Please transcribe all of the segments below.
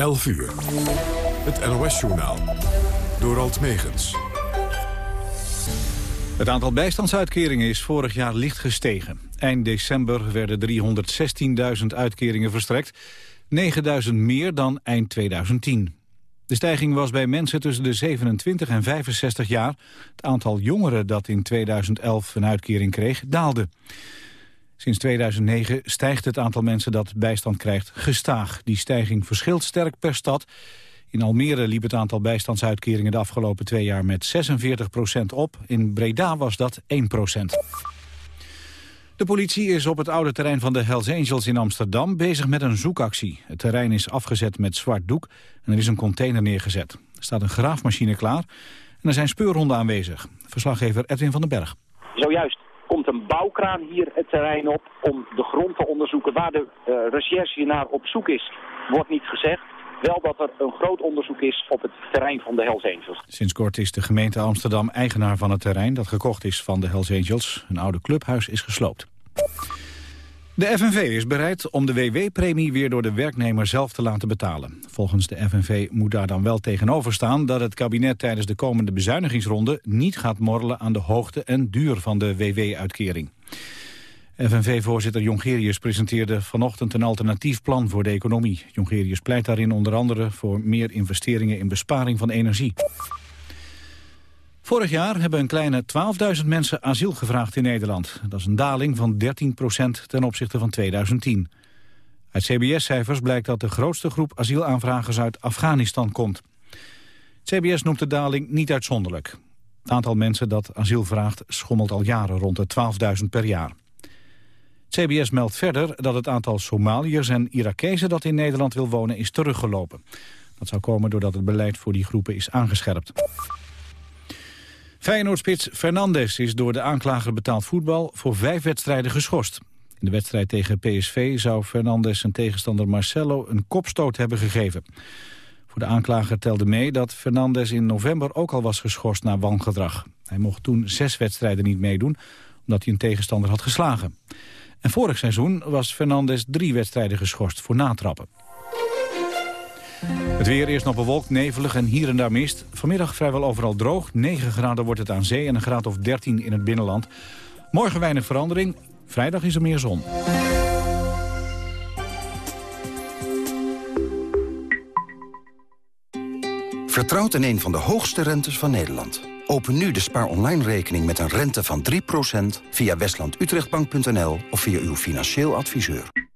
11 uur. Het NOS-journaal. Door Alt Megens. Het aantal bijstandsuitkeringen is vorig jaar licht gestegen. Eind december werden 316.000 uitkeringen verstrekt. 9.000 meer dan eind 2010. De stijging was bij mensen tussen de 27 en 65 jaar. Het aantal jongeren dat in 2011 een uitkering kreeg, daalde. Sinds 2009 stijgt het aantal mensen dat bijstand krijgt gestaag. Die stijging verschilt sterk per stad. In Almere liep het aantal bijstandsuitkeringen de afgelopen twee jaar met 46% op. In Breda was dat 1% De politie is op het oude terrein van de Hells Angels in Amsterdam bezig met een zoekactie. Het terrein is afgezet met zwart doek en er is een container neergezet. Er staat een graafmachine klaar en er zijn speurhonden aanwezig. Verslaggever Edwin van den Berg. Zojuist komt een bouwkraan hier het terrein op om de grond te onderzoeken. Waar de uh, recherche naar op zoek is, wordt niet gezegd. Wel dat er een groot onderzoek is op het terrein van de Hells Angels. Sinds kort is de gemeente Amsterdam eigenaar van het terrein... dat gekocht is van de Hells Angels. Een oude clubhuis is gesloopt. De FNV is bereid om de WW-premie weer door de werknemer zelf te laten betalen. Volgens de FNV moet daar dan wel tegenover staan dat het kabinet tijdens de komende bezuinigingsronde niet gaat morrelen aan de hoogte en duur van de WW-uitkering. FNV-voorzitter Jongerius presenteerde vanochtend een alternatief plan voor de economie. Jongerius pleit daarin onder andere voor meer investeringen in besparing van energie. Vorig jaar hebben een kleine 12.000 mensen asiel gevraagd in Nederland. Dat is een daling van 13% ten opzichte van 2010. Uit CBS-cijfers blijkt dat de grootste groep asielaanvragers uit Afghanistan komt. CBS noemt de daling niet uitzonderlijk. Het aantal mensen dat asiel vraagt schommelt al jaren rond de 12.000 per jaar. CBS meldt verder dat het aantal Somaliërs en Irakezen dat in Nederland wil wonen is teruggelopen. Dat zou komen doordat het beleid voor die groepen is aangescherpt. Feyenoordspits Fernandes is door de aanklager betaald voetbal voor vijf wedstrijden geschorst. In de wedstrijd tegen PSV zou Fernandes zijn tegenstander Marcelo een kopstoot hebben gegeven. Voor de aanklager telde mee dat Fernandes in november ook al was geschorst na wangedrag. Hij mocht toen zes wedstrijden niet meedoen, omdat hij een tegenstander had geslagen. En vorig seizoen was Fernandes drie wedstrijden geschorst voor natrappen. Het weer eerst nog bewolkt, nevelig en hier en daar mist. Vanmiddag vrijwel overal droog. 9 graden wordt het aan zee en een graad of 13 in het binnenland. Morgen weinig verandering. Vrijdag is er meer zon. Vertrouwt in een van de hoogste rentes van Nederland. Open nu de Spaar Online rekening met een rente van 3% via westlandutrechtbank.nl of via uw financieel adviseur.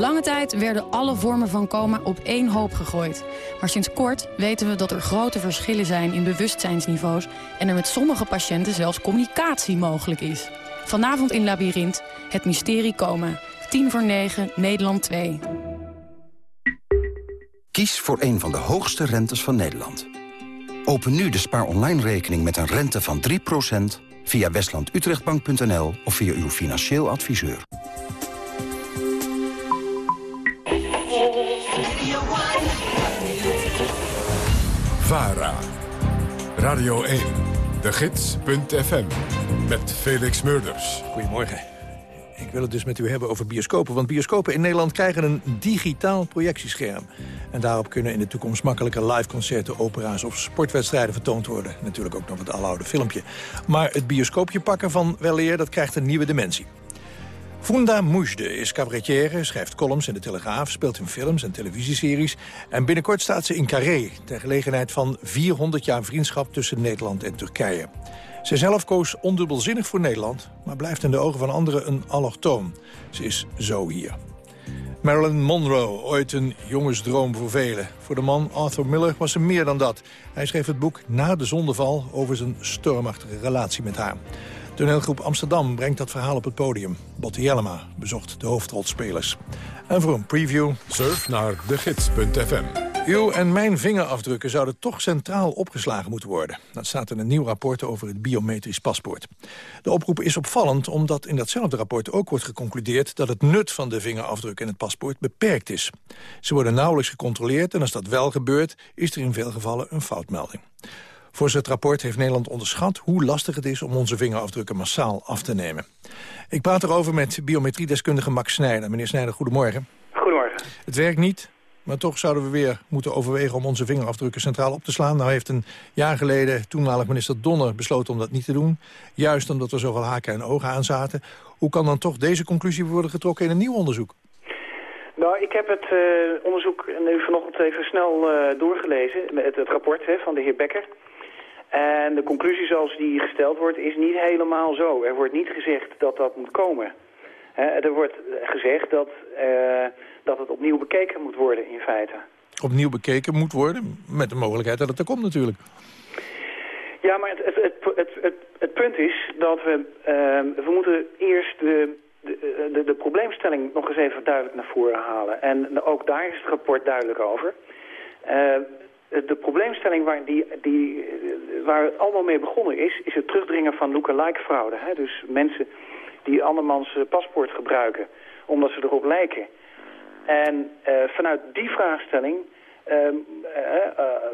Lange tijd werden alle vormen van coma op één hoop gegooid. Maar sinds kort weten we dat er grote verschillen zijn in bewustzijnsniveaus... en er met sommige patiënten zelfs communicatie mogelijk is. Vanavond in Labyrinth, het mysterie coma. 10 voor 9, Nederland 2. Kies voor een van de hoogste rentes van Nederland. Open nu de Spaar Online rekening met een rente van 3% via westlandutrechtbank.nl of via uw financieel adviseur. VARA, Radio 1, de gids.fm, met Felix Murders. Goedemorgen. Ik wil het dus met u hebben over bioscopen. Want bioscopen in Nederland krijgen een digitaal projectiescherm. En daarop kunnen in de toekomst makkelijker liveconcerten, opera's of sportwedstrijden vertoond worden. Natuurlijk ook nog het aloude filmpje. Maar het bioscoopje pakken van weleer, dat krijgt een nieuwe dimensie. Funda Moesde is cabaretière, schrijft columns in de Telegraaf... speelt in films en televisieseries. En binnenkort staat ze in Carré... ter gelegenheid van 400 jaar vriendschap tussen Nederland en Turkije. Zijzelf koos ondubbelzinnig voor Nederland... maar blijft in de ogen van anderen een allochtoon. Ze is zo hier. Marilyn Monroe, ooit een jongensdroom voor velen. Voor de man Arthur Miller was ze meer dan dat. Hij schreef het boek Na de zondeval over zijn stormachtige relatie met haar. Toneelgroep Amsterdam brengt dat verhaal op het podium. Botte Jellema bezocht de hoofdrolspelers. En voor een preview... Surf naar degids.fm. Uw en mijn vingerafdrukken zouden toch centraal opgeslagen moeten worden. Dat staat in een nieuw rapport over het biometrisch paspoort. De oproep is opvallend omdat in datzelfde rapport ook wordt geconcludeerd... dat het nut van de vingerafdruk in het paspoort beperkt is. Ze worden nauwelijks gecontroleerd en als dat wel gebeurt... is er in veel gevallen een foutmelding. Voor het rapport heeft Nederland onderschat hoe lastig het is... om onze vingerafdrukken massaal af te nemen. Ik praat erover met biometriedeskundige Max Snijder. Meneer Snijder, goedemorgen. Goedemorgen. Het werkt niet, maar toch zouden we weer moeten overwegen om onze vingerafdrukken centraal op te slaan. Nou heeft een jaar geleden toenmalig minister Donner besloten om dat niet te doen. Juist omdat er zoveel haken en ogen aan zaten. Hoe kan dan toch deze conclusie worden getrokken in een nieuw onderzoek? Nou, ik heb het uh, onderzoek nu vanochtend even snel uh, doorgelezen. Het, het rapport hè, van de heer Becker. En de conclusie zoals die gesteld wordt is niet helemaal zo. Er wordt niet gezegd dat dat moet komen. er wordt gezegd dat, uh, dat het opnieuw bekeken moet worden in feite. Opnieuw bekeken moet worden? Met de mogelijkheid dat het er komt natuurlijk. Ja, maar het, het, het, punt is dat we, uh, we moeten eerst de, de, de, de, probleemstelling nog eens even duidelijk naar voren halen. En ook daar is het rapport duidelijk over. Uh, de probleemstelling waar, die, die, waar het allemaal mee begonnen is... is het terugdringen van lookalike fraude. Hè? Dus mensen die andermans paspoort gebruiken omdat ze erop lijken. En uh, vanuit die vraagstelling... Uh, uh,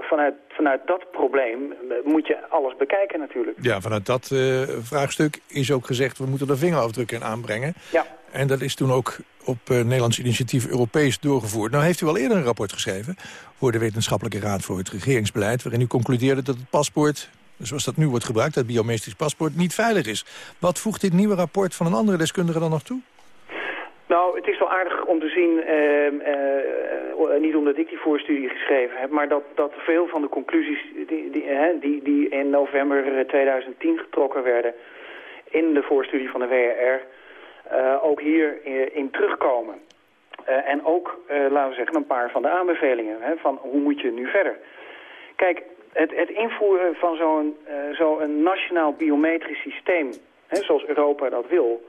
vanuit, vanuit dat probleem moet je alles bekijken natuurlijk. Ja, vanuit dat vraagstuk is ook gezegd... we moeten er vingerafdrukken in aanbrengen. Ja. En dat is toen ook op Nederlands initiatief Europees doorgevoerd. Nou heeft u al eerder een rapport geschreven voor de Wetenschappelijke Raad voor het Regeringsbeleid... waarin u concludeerde dat het paspoort, zoals dat nu wordt gebruikt, het biometrisch paspoort, niet veilig is. Wat voegt dit nieuwe rapport van een andere deskundige dan nog toe? Nou, het is wel aardig om te zien, uh, uh, niet omdat ik die voorstudie geschreven heb... maar dat, dat veel van de conclusies die, die, die, die in november 2010 getrokken werden... in de voorstudie van de WRR uh, ook hier in terugkomen. Uh, en ook, uh, laten we zeggen, een paar van de aanbevelingen. Hè, van hoe moet je nu verder? Kijk, het, het invoeren van zo'n zo een nationaal biometrisch systeem... Hè, zoals Europa dat wil...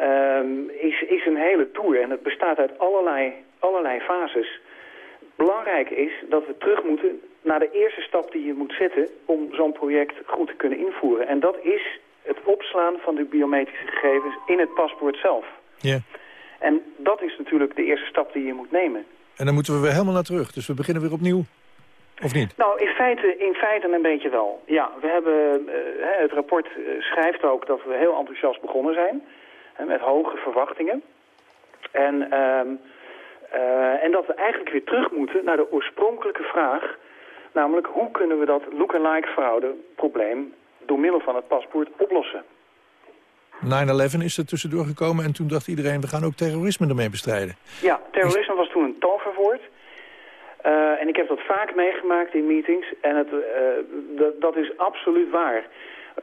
Um, is, is een hele tour en het bestaat uit allerlei, allerlei fases. Belangrijk is dat we terug moeten naar de eerste stap die je moet zetten... om zo'n project goed te kunnen invoeren. En dat is het opslaan van de biometrische gegevens in het paspoort zelf. Ja. En dat is natuurlijk de eerste stap die je moet nemen. En dan moeten we weer helemaal naar terug. Dus we beginnen weer opnieuw. Of niet? Nou, in feite, in feite een beetje wel. Ja, we hebben, uh, het rapport uh, schrijft ook dat we heel enthousiast begonnen zijn. Met hoge verwachtingen. En, uh, en dat we eigenlijk weer terug moeten naar de oorspronkelijke vraag. Namelijk, hoe kunnen we dat look-alike fraude probleem door middel van het paspoort oplossen. 9-11 is er tussendoor gekomen en toen dacht iedereen... we gaan ook terrorisme ermee bestrijden. Ja, terrorisme was toen een toverwoord. Uh, en ik heb dat vaak meegemaakt in meetings. En het, uh, dat is absoluut waar.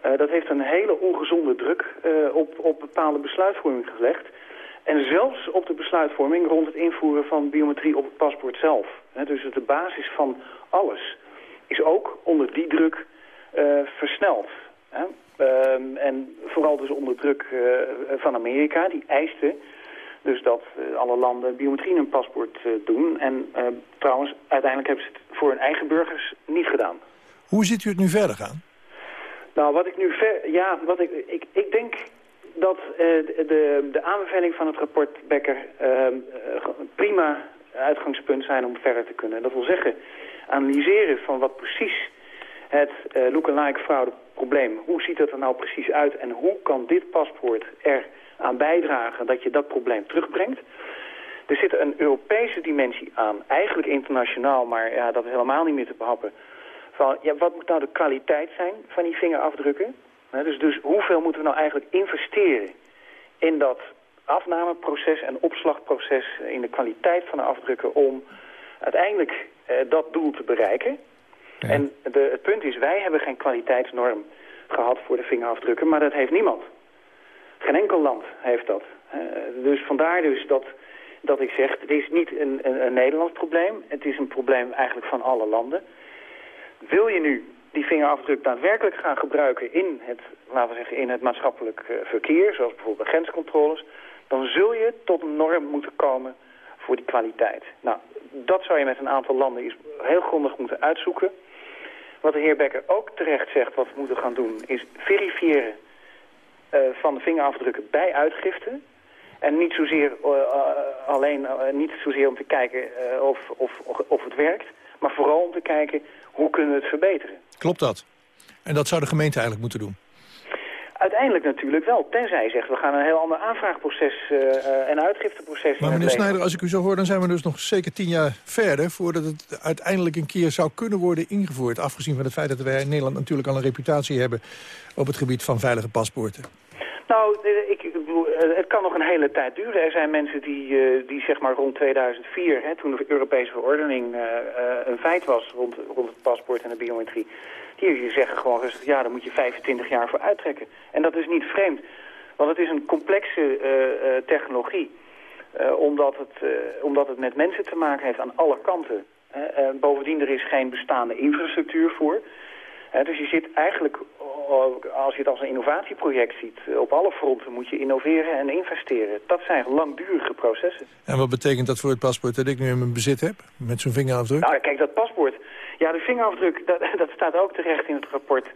Uh, dat heeft een hele ongezonde druk op, op bepaalde besluitvorming gelegd. En zelfs op de besluitvorming rond het invoeren van biometrie op het paspoort zelf. dus de basis van alles is ook onder die druk versneld. Uh, en vooral dus onder druk uh, van Amerika, die eiste dus dat uh, alle landen biometrie in hun paspoort doen. En trouwens, uiteindelijk hebben ze het voor hun eigen burgers niet gedaan. Hoe ziet u het nu verder gaan? Nou, wat ik nu ver... Ja, wat ik, ik, ik denk dat de, de aanbeveling van het rapport Becker ehm, prima uitgangspunt zijn om verder te kunnen. Dat wil zeggen, analyseren van wat precies het uh, look-alike fraudeprobleem. Hoe ziet dat er nou precies uit en hoe kan dit paspoort er aan bijdragen dat je dat probleem terugbrengt? Er zit een Europese dimensie aan, eigenlijk internationaal, maar ja, dat is helemaal niet meer te behappen. Van, ja, wat moet nou de kwaliteit zijn van die vingerafdrukken? dus, dus hoeveel moeten we nou eigenlijk investeren in dat afnameproces en opslagproces, in de kwaliteit van de afdrukken om uiteindelijk uh, dat doel te bereiken? En de, het punt is, wij hebben geen kwaliteitsnorm gehad voor de vingerafdrukken, maar dat heeft niemand. Geen enkel land heeft dat. Uh, dus vandaar dus dat, dat ik zeg, het is niet een, een, een Nederlands probleem. Het is een probleem eigenlijk van alle landen. Wil je nu die vingerafdruk daadwerkelijk gaan gebruiken in het, laten we zeggen, in het maatschappelijk uh, verkeer, zoals bijvoorbeeld grenscontroles, dan zul je tot een norm moeten komen voor die kwaliteit. Nou, dat zou je met een aantal landen heel grondig moeten uitzoeken. Wat de heer Becker ook terecht zegt wat we moeten gaan doen... is verifiëren uh, van de vingerafdrukken bij uitgifte. En niet zozeer, uh, alleen, niet zozeer om te kijken of, of, of het werkt... Maar vooral om te kijken, hoe kunnen we het verbeteren? Klopt dat? En dat zou de gemeente eigenlijk moeten doen? Uiteindelijk natuurlijk wel, tenzij zegt... we gaan een heel ander aanvraagproces uh, en uitgifteproces Maar meneer Snijder, als ik u zo hoor... dan zijn we dus nog zeker tien jaar verder... voordat het uiteindelijk een keer zou kunnen worden ingevoerd. Afgezien van het feit dat wij in Nederland natuurlijk al een reputatie hebben... op het gebied van veilige paspoorten. Nou, eh, ik, het kan nog een hele tijd duren. Er zijn mensen die, die zeg maar rond 2004, hè, toen de Europese verordening een feit was rond, rond het paspoort en de biometrie, die zeggen gewoon rustig, ja, daar moet je 25 jaar voor uittrekken. En dat is niet vreemd, want het is een complexe uh, technologie. Uh, omdat, het, omdat het met mensen te maken heeft aan alle kanten. bovendien, er is geen bestaande infrastructuur voor. dus je zit eigenlijk, als je het als een innovatieproject ziet... op alle fronten moet je innoveren en investeren. Dat zijn langdurige processen. En wat betekent dat voor het paspoort dat ik nu in mijn bezit heb? Met zo'n vingerafdruk? Nou, kijk, dat paspoort ja, de vingerafdruk, dat, dat staat ook terecht in het rapport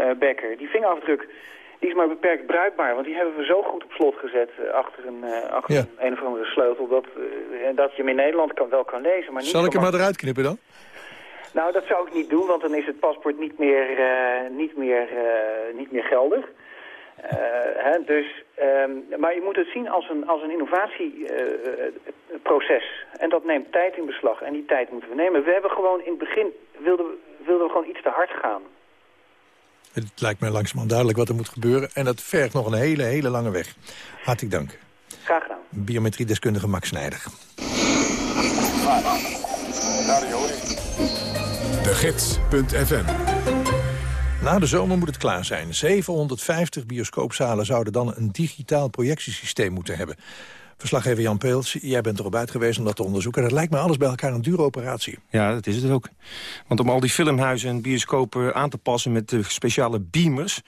uh, Becker. Die vingerafdruk die is maar beperkt bruikbaar, want die hebben we zo goed op slot gezet uh, achter, een, uh, achter een, een of andere sleutel, dat, dat je hem in Nederland kan, wel kan lezen. Maar niet Zal ik hem maar eruit knippen dan? Nou, dat zou ik niet doen, want dan is het paspoort niet meer, niet meer, niet meer geldig. Hè, dus, um, maar je moet het zien als een, als een innovatieproces. en dat neemt tijd in beslag. En die tijd moeten we nemen. We hebben gewoon in het begin, wilden we, wilden we gewoon iets te hard gaan. Het lijkt mij langzamerhand duidelijk wat er moet gebeuren. En dat vergt nog een hele, hele lange weg. Hartelijk dank. Graag gedaan. Biometriedeskundige Max Snijder. De Gids.fm na de zomer moet het klaar zijn. 750 bioscoopzalen zouden dan een digitaal projectiesysteem moeten hebben. Verslaggever Jan Peels, jij bent erop uit geweest om dat te onderzoeken. Dat lijkt me alles bij elkaar een dure operatie. Ja, dat is het ook. Want om al die filmhuizen en bioscopen aan te passen met de speciale beamers...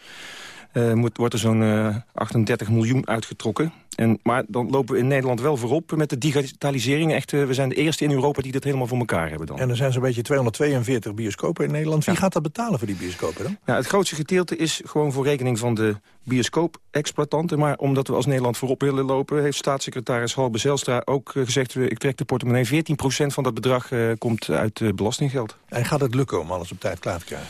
Uh, moet, wordt er zo'n uh, eh, 38 miljoen uitgetrokken. En, maar dan lopen we in Nederland wel voorop met de digitalisering. Echt, uh, we zijn de eerste in Europa die dat helemaal voor elkaar hebben dan. En er zijn zo'n beetje 242 bioscopen in Nederland. Wie gaat dat betalen voor die bioscopen dan? Ja, het grootste gedeelte is gewoon voor rekening van de bioscoop-exploitanten. Maar omdat we als Nederland voorop willen lopen... heeft staatssecretaris Halbe Zelstra ook gezegd... ik trek de portemonnee 14% van dat bedrag komt uit belastinggeld. En gaat het lukken om alles op tijd klaar te krijgen?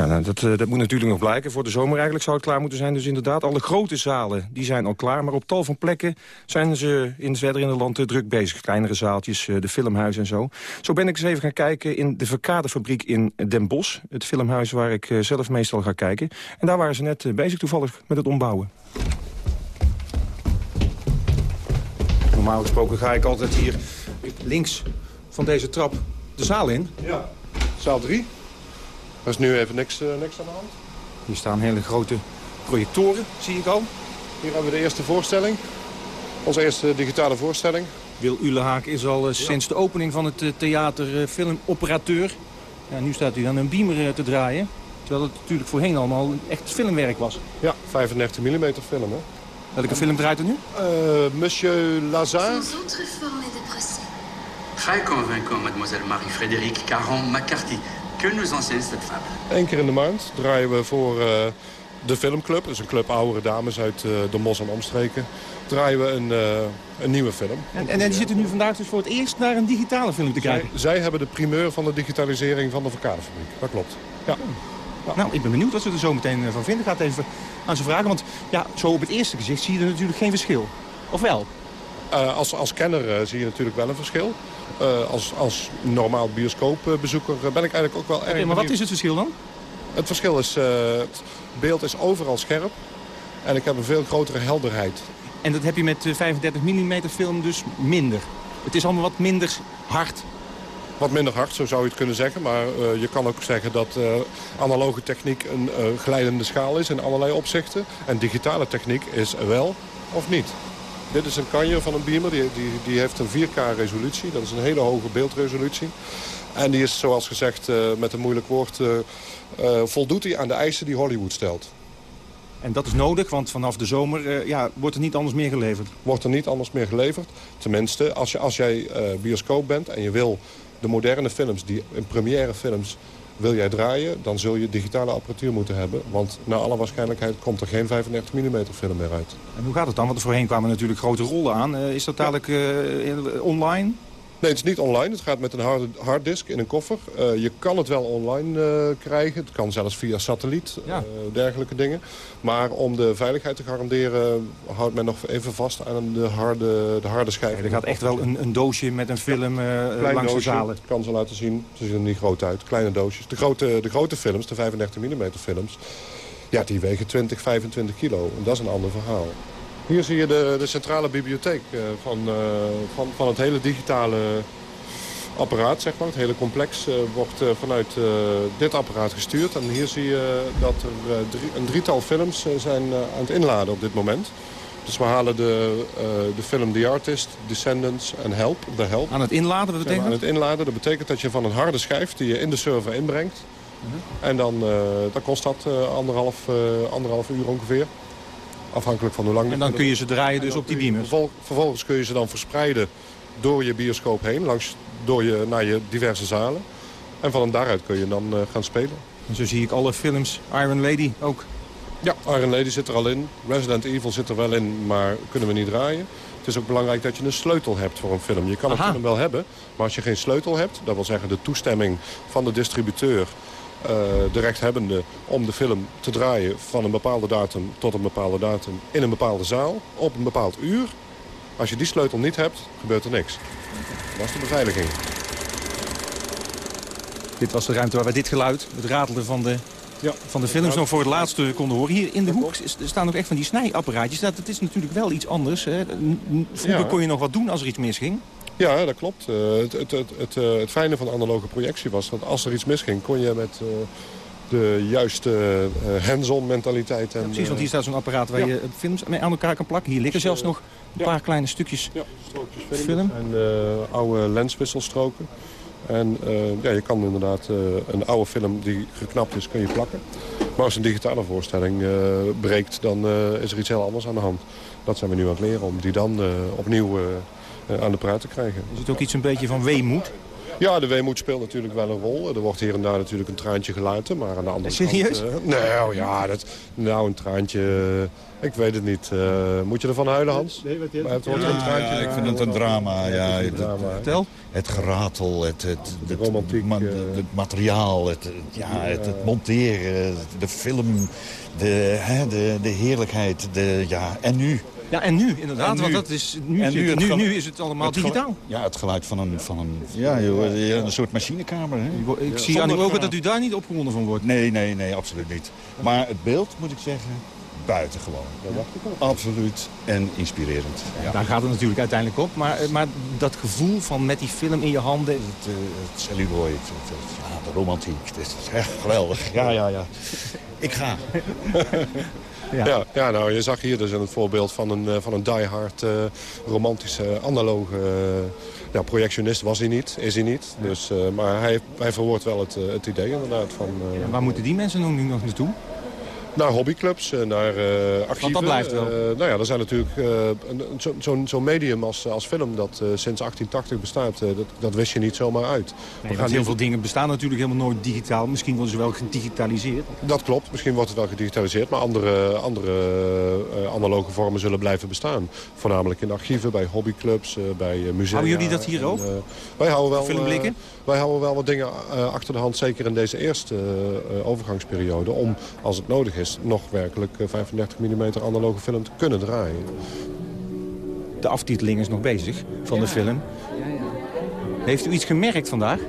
Ja, nou, dat, eh, dat moet natuurlijk nog blijken. Voor de zomer eigenlijk zou het klaar moeten zijn. Dus inderdaad, alle grote zalen die zijn al klaar. Maar op tal van plekken zijn ze in, verder in het land druk bezig. Kleinere zaaltjes, eh, de filmhuis en zo. Zo ben ik eens even gaan kijken in de Verkadefabriek in Den Bosch. Het filmhuis waar ik eh, zelf meestal ga kijken. En daar waren ze net bezig toevallig met het ombouwen. Normaal gesproken ga ik altijd hier links van deze trap de zaal in. Ja, zaal 3. Er is nu even niks, uh, niks aan de hand. Hier staan hele grote projectoren, zie ik al. Hier hebben we de eerste voorstelling. Onze eerste digitale voorstelling. Wil Ulehaak is al uh, sinds de opening van het uh, theater filmoperateur. Ja, nu staat hij dan een beamer te draaien. Terwijl het natuurlijk voorheen allemaal echt filmwerk was. Ja, 35 mm film, hè. Welke film draait er nu? Monsieur Lazare. Très convaincant, mademoiselle Marie-Frédérique Caron-McCarthy que nous enseigne cette fable? Eén keer in de maand draaien we voor uh, de Filmclub. Dat is een club oudere dames uit uh, de Mos en omstreken. Draaien we een, uh, een nieuwe film. En, en, en die zitten nu vandaag dus voor het eerst naar een digitale film te kijken? Zij, zij hebben de primeur van de digitalisering van de Verkadefabriek. Dat klopt. Ja. ja. Nou, ik ben benieuwd wat ze er zo meteen van vinden. Ik ga het even aan ze vragen. Want ja, zo op het eerste gezicht zie je er natuurlijk geen verschil. Of wel? Uh, als, als kenner zie je natuurlijk wel een verschil. Uh, als, als normaal bioscoopbezoeker ben ik eigenlijk ook wel erg... Okay, maar wat is het verschil dan? Het verschil is, uh, het beeld is overal scherp. En ik heb een veel grotere helderheid. En dat heb je met 35 mm film dus minder? Het is allemaal wat minder hard? Wat minder hard, zo zou je het kunnen zeggen. Maar uh, je kan ook zeggen dat uh, analoge techniek een uh, glijdende schaal is in allerlei opzichten. En digitale techniek is wel of niet. Dit is een kanje van een beamer. Die, die, die heeft een 4K resolutie. Dat is een hele hoge beeldresolutie. En die is, zoals gezegd, uh, met een moeilijk woord... Uh, uh, voldoet hij aan de eisen die Hollywood stelt. En dat is nodig, want vanaf de zomer ja, wordt er niet anders meer geleverd? Wordt er niet anders meer geleverd. Tenminste, als, je, als jij bioscoop bent en je wil de moderne films... die in première films wil jij draaien, dan zul je digitale apparatuur moeten hebben. Want naar alle waarschijnlijkheid komt er geen 35 mm film meer uit. En hoe gaat het dan? Want er voorheen kwamen natuurlijk grote rollen aan. Uh, is dat dadelijk uh, online? Nee, het is niet online. Het gaat met een harde harddisk in een koffer. Uh, je kan het wel online uh, krijgen. Het kan zelfs via satelliet, ja. uh, dergelijke dingen. Maar om de veiligheid te garanderen houdt men nog even vast aan de harde, de harde schijf. Ja, er gaat echt wel een, een, doosje met een film langs doosje, de zalen. Ik kan ze laten zien. Ze zien er niet groot uit. Kleine doosjes. De grote, de grote films, de 35 mm films, ja, die wegen 20, 25 kilo. En dat is een ander verhaal. Hier zie je de, de centrale bibliotheek uh, van, uh, van, van het hele digitale apparaat, zeg maar. Het hele complex uh, wordt vanuit dit apparaat gestuurd. En hier zie je dat er een drietal films zijn aan het inladen op dit moment. Dus we halen de, de film The Artist, Descendants en Help, The Help. Aan het inladen, wat betekent Aan het inladen, dat betekent dat je van een harde schijf die je in de server inbrengt... -huh. En dan, dan kost dat anderhalf, anderhalf uur ongeveer. Afhankelijk van hoe lang... En dan kun je ze draaien dus op die beamers? Vervol, vervolgens kun je ze dan verspreiden door je bioscoop heen, langs, door je, naar je diverse zalen. En van daaruit kun je dan uh, gaan spelen. En zo zie ik alle films. Iron Lady ook. Ja, Iron Lady zit er al in. Resident Evil zit er wel in, maar kunnen we niet draaien. Het is ook belangrijk dat je een sleutel hebt voor een film. Je kan Aha. een film wel hebben, maar als je geen sleutel hebt... dat wil zeggen de toestemming van de distributeur... Uh, de rechthebbende om de film te draaien van een bepaalde datum tot een bepaalde datum in een bepaalde zaal op een bepaald uur. Als je die sleutel niet hebt, gebeurt er niks. Dat is de beveiliging. Dit was de ruimte waar we dit geluid, het ratelen van de, ja. van de films, nog voor het laatste konden horen. Hier in de hoek staan ook echt van die snijapparaatjes. Dat, dat is natuurlijk wel iets anders. Hè. Vroeger ja. kon je nog wat doen als er iets misging. Ja, dat klopt. Uh, het, het, het, het, het fijne van analoge projectie was dat als er iets misging... kon je met uh, de juiste hands-on mentaliteit... En, ja, precies, want hier staat zo'n apparaat waar ja. je films mee aan elkaar kan plakken. Hier liggen zelfs nog een paar kleine stukjes film. En oude lenswisselstroken. En ja, je kan inderdaad een oude film die geknapt is, kun je plakken. Maar als een digitale voorstelling breekt, dan is er iets heel anders aan de hand. Dat zijn we nu aan het leren, om die dan opnieuw aan de praat te krijgen. Is het ook iets een beetje van weemoed? Ja, de weemoed speelt natuurlijk wel een rol. Er wordt hier en daar natuurlijk een traantje gelaten, maar aan de andere Serieus? kant... Serieus? Uh, nou ja, dat, nou een traantje... Uh, ik weet het niet. Uh, moet je ervan huilen, Hans? Nee, wat je het ja, een traantje ja, ik vind het een drama. Ja, ja het, drama, Vertel. Het geratel, het, het, de romantiek, man, het materiaal, het, ja, het, het, monteren, de film, de, hè, de, de heerlijkheid. De, ja, en nu... Ja, en nu inderdaad, nu, want dat is, nu, en nu, nu, nu, is het allemaal het digitaal. Ja, het geluid van een, van een, ja, joh, een soort machinekamer. Hè? Ik zie aan uw ogen dat u daar niet opgewonden van wordt. Nee, nee, nee, absoluut niet. Maar het beeld, moet ik zeggen, buitengewoon. Absoluut en inspirerend. Ja. Daar gaat het natuurlijk uiteindelijk op. Maar, maar dat gevoel van met die film in je handen... Het, uh, het celluloid, het, het, ja, de romantiek, het is echt geweldig. Ja, ja, ja. Ik ga. Ja. Ja, ja, nou, je zag hier dus een voorbeeld van een, van een diehard uh, romantische analoge uh, ja, projectionist was hij niet, is hij niet. Dus, uh, maar hij, hij verwoordt wel het, het idee inderdaad. Van, ja, waar moeten die mensen nu nog naartoe? Naar hobbyclubs, naar uh, archieven. Want dat blijft wel. Uh, nou ja, er zijn natuurlijk zo'n zo medium als, als film dat sinds 1880 bestaat. dat, dat wist je niet zomaar uit. Nee, gaan heel veel dingen bestaan natuurlijk helemaal nooit digitaal. Misschien worden ze wel gedigitaliseerd. Dat klopt, misschien wordt het wel gedigitaliseerd. Maar andere, andere analoge vormen zullen blijven bestaan. Voornamelijk in archieven, bij hobbyclubs, bij musea. Houden jullie dat hier en, ook? wij houden wel, Filmblikken? wij houden wel wat dingen achter de hand, zeker in deze eerste overgangsperiode. Om, als het nodig is, nog werkelijk 35 mm analoge film te kunnen draaien. De aftiteling is nog bezig van ja. de film. Ja, ja. Heeft u iets gemerkt vandaag?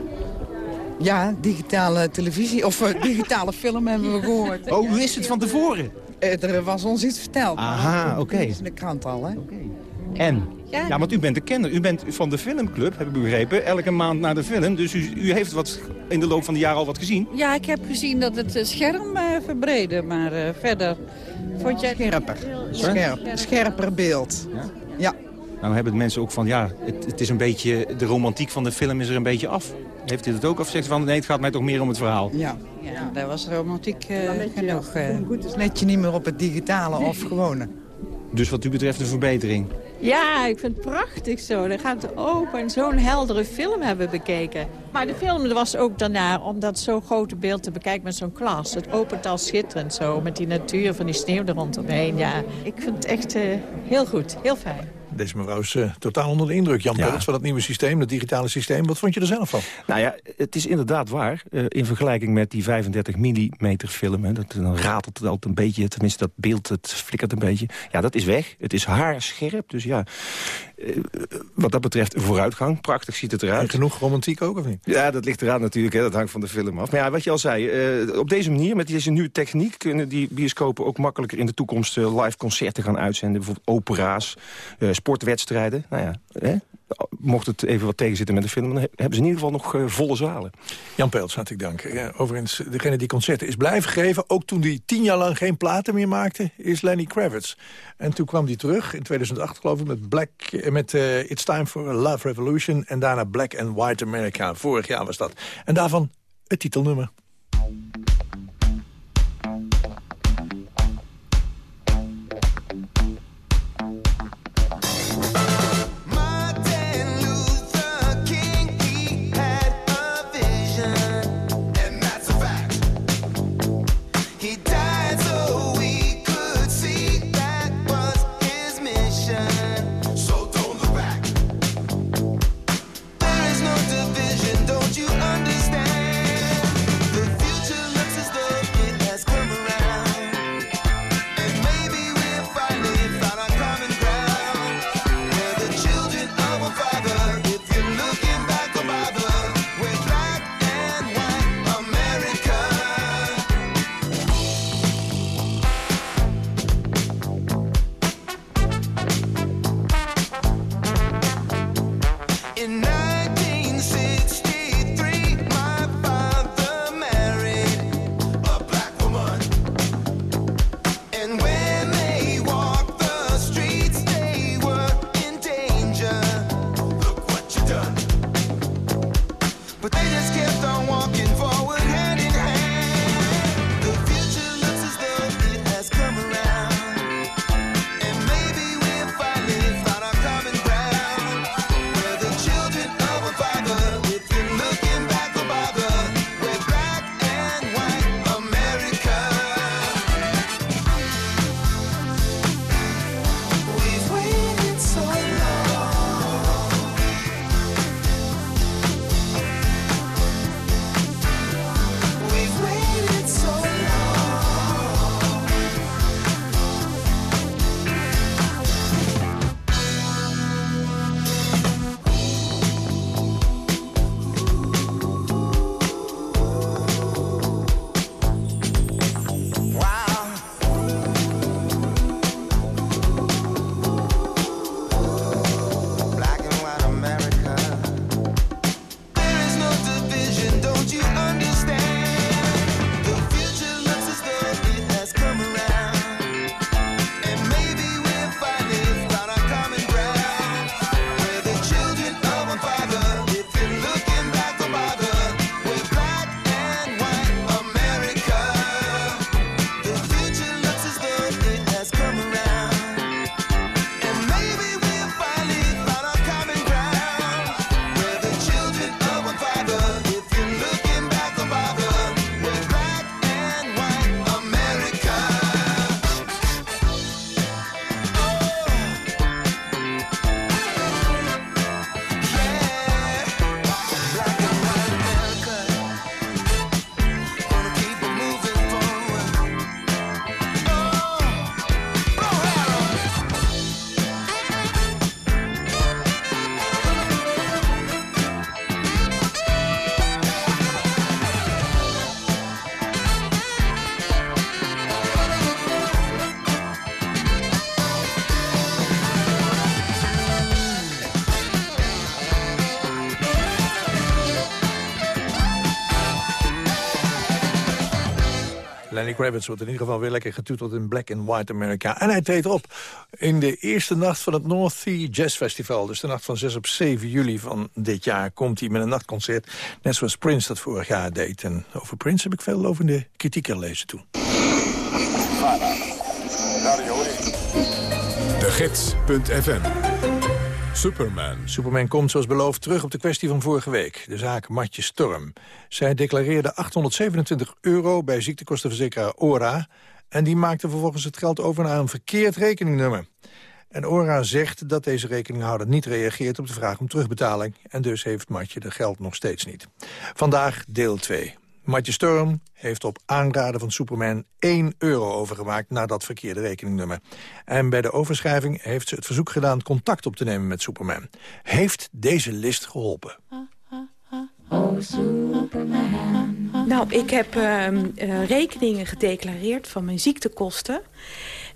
Ja, digitale televisie, of uh, digitale film hebben we gehoord. Oh, u wist het van tevoren? Uh, er was ons iets verteld. Aha, oké. Okay. Dat is in de krant al, hè? Okay. En? Ja. ja, want u bent de kenner. U bent van de filmclub, heb ik begrepen. Elke maand naar de film. Dus u, u heeft wat in de loop van de jaren al wat gezien. Ja, ik heb gezien dat het scherm uh, verbreden. Maar uh, verder vond jij... Scherper. Scherp. Scherper beeld. Ja? ja. Nou hebben mensen ook van, ja, het, het, is een beetje... De romantiek van de film is er een beetje af. Heeft u dat ook? Of zegt u van, nee, het gaat mij toch meer om het verhaal? Ja, ja daar was romantiek uh, genoeg. Uh, goed, dus let je niet meer op het digitale of gewone. Dus wat u betreft een verbetering? Ja, ik vind het prachtig zo. Dan gaat het open en zo'n heldere film hebben bekeken. Maar de film was ook daarna om dat zo'n grote beeld te bekijken met zo'n glas. Het opent al schitterend zo, met die natuur van die sneeuw er rondomheen. Ja, ik vind het echt uh, heel goed, heel fijn. Deze mevrouw is uh, totaal onder de indruk. Jan ja. van het nieuwe systeem, het digitale systeem. Wat vond je er zelf van? Nou ja, het is inderdaad waar. Uh, in vergelijking met die 35 mm film. Hè, dat, dan ratelt het altijd een beetje. Tenminste, dat beeld het flikkert een beetje. Ja, dat is weg. Het is haarscherp. Dus ja, wat dat betreft vooruitgang. Prachtig ziet het eruit. En genoeg romantiek ook, of niet? Ja, dat ligt eraan natuurlijk. Hè. Dat hangt van de film af. Maar ja, wat je al zei. op deze manier, met deze nieuwe techniek... kunnen die bioscopen ook makkelijker in de toekomst live concerten gaan uitzenden. Bijvoorbeeld opera's, sportwedstrijden. Nou ja, hè? Mocht het even wat tegenzitten met de film... dan hebben ze in ieder geval nog uh, volle zalen. Jan Peels, hartelijk dank. Ja, overigens, degene die concerten is blijven geven... ook toen hij tien jaar lang geen platen meer maakte, is Lenny Kravitz. En toen kwam hij terug, in 2008 geloof ik... met, Black, met uh, It's Time for a Love Revolution... en daarna Black and White America. Vorig jaar was dat. En daarvan het titelnummer. Lenny wordt in ieder geval weer lekker getuteld in Black and White America. En hij treedt op in de eerste nacht van het North Sea Jazz Festival. Dus de nacht van 6 op 7 juli van dit jaar komt hij met een nachtconcert. Net zoals Prince dat vorig jaar deed. En over Prince heb ik veel over in de kritiek lezen toen. De Gids.fm Superman. Superman komt zoals beloofd terug op de kwestie van vorige week. De zaak Matje Storm. Zij declareerde 827 euro bij ziektekostenverzekeraar ORA... en die maakte vervolgens het geld over naar een verkeerd rekeningnummer. En ORA zegt dat deze rekeninghouder niet reageert op de vraag om terugbetaling. En dus heeft Matje de geld nog steeds niet. Vandaag deel 2. Matje Storm heeft op aanraden van Superman 1 euro overgemaakt naar dat verkeerde rekeningnummer. En bij de overschrijving heeft ze het verzoek gedaan contact op te nemen met Superman. Heeft deze list geholpen? Nou, ik heb uh, uh, rekeningen gedeclareerd van mijn ziektekosten.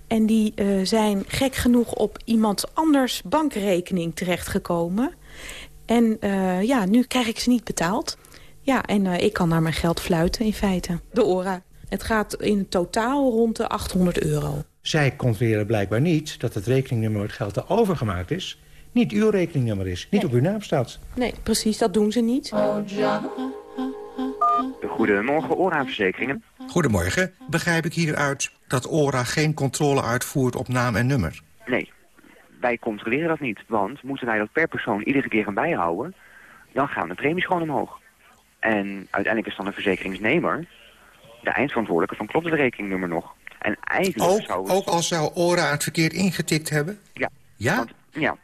En die uh, zijn gek genoeg op iemand anders bankrekening terechtgekomen. En uh, ja, nu krijg ik ze niet betaald. Ja, en uh, ik kan naar mijn geld fluiten in feite. De ORA. Het gaat in totaal rond de 800 euro. Zij controleren blijkbaar niet dat het rekeningnummer waar het geld er overgemaakt is... niet uw rekeningnummer is, niet Nee. op uw naam staat. Nee, precies, dat doen ze niet. Goedemorgen, ORA-verzekeringen. Goedemorgen. Begrijp ik hieruit dat ORA geen controle uitvoert op naam en nummer? Nee, wij controleren dat niet. Want moeten wij dat per persoon iedere keer gaan bijhouden... dan gaan de premies gewoon omhoog. En uiteindelijk is dan de verzekeringsnemer... de eindverantwoordelijke van klopt het rekeningnummer nog. En eigenlijk Ook, zou het... ook al zou ORA het verkeerd ingetikt hebben? Ja. Ja? Want, ja.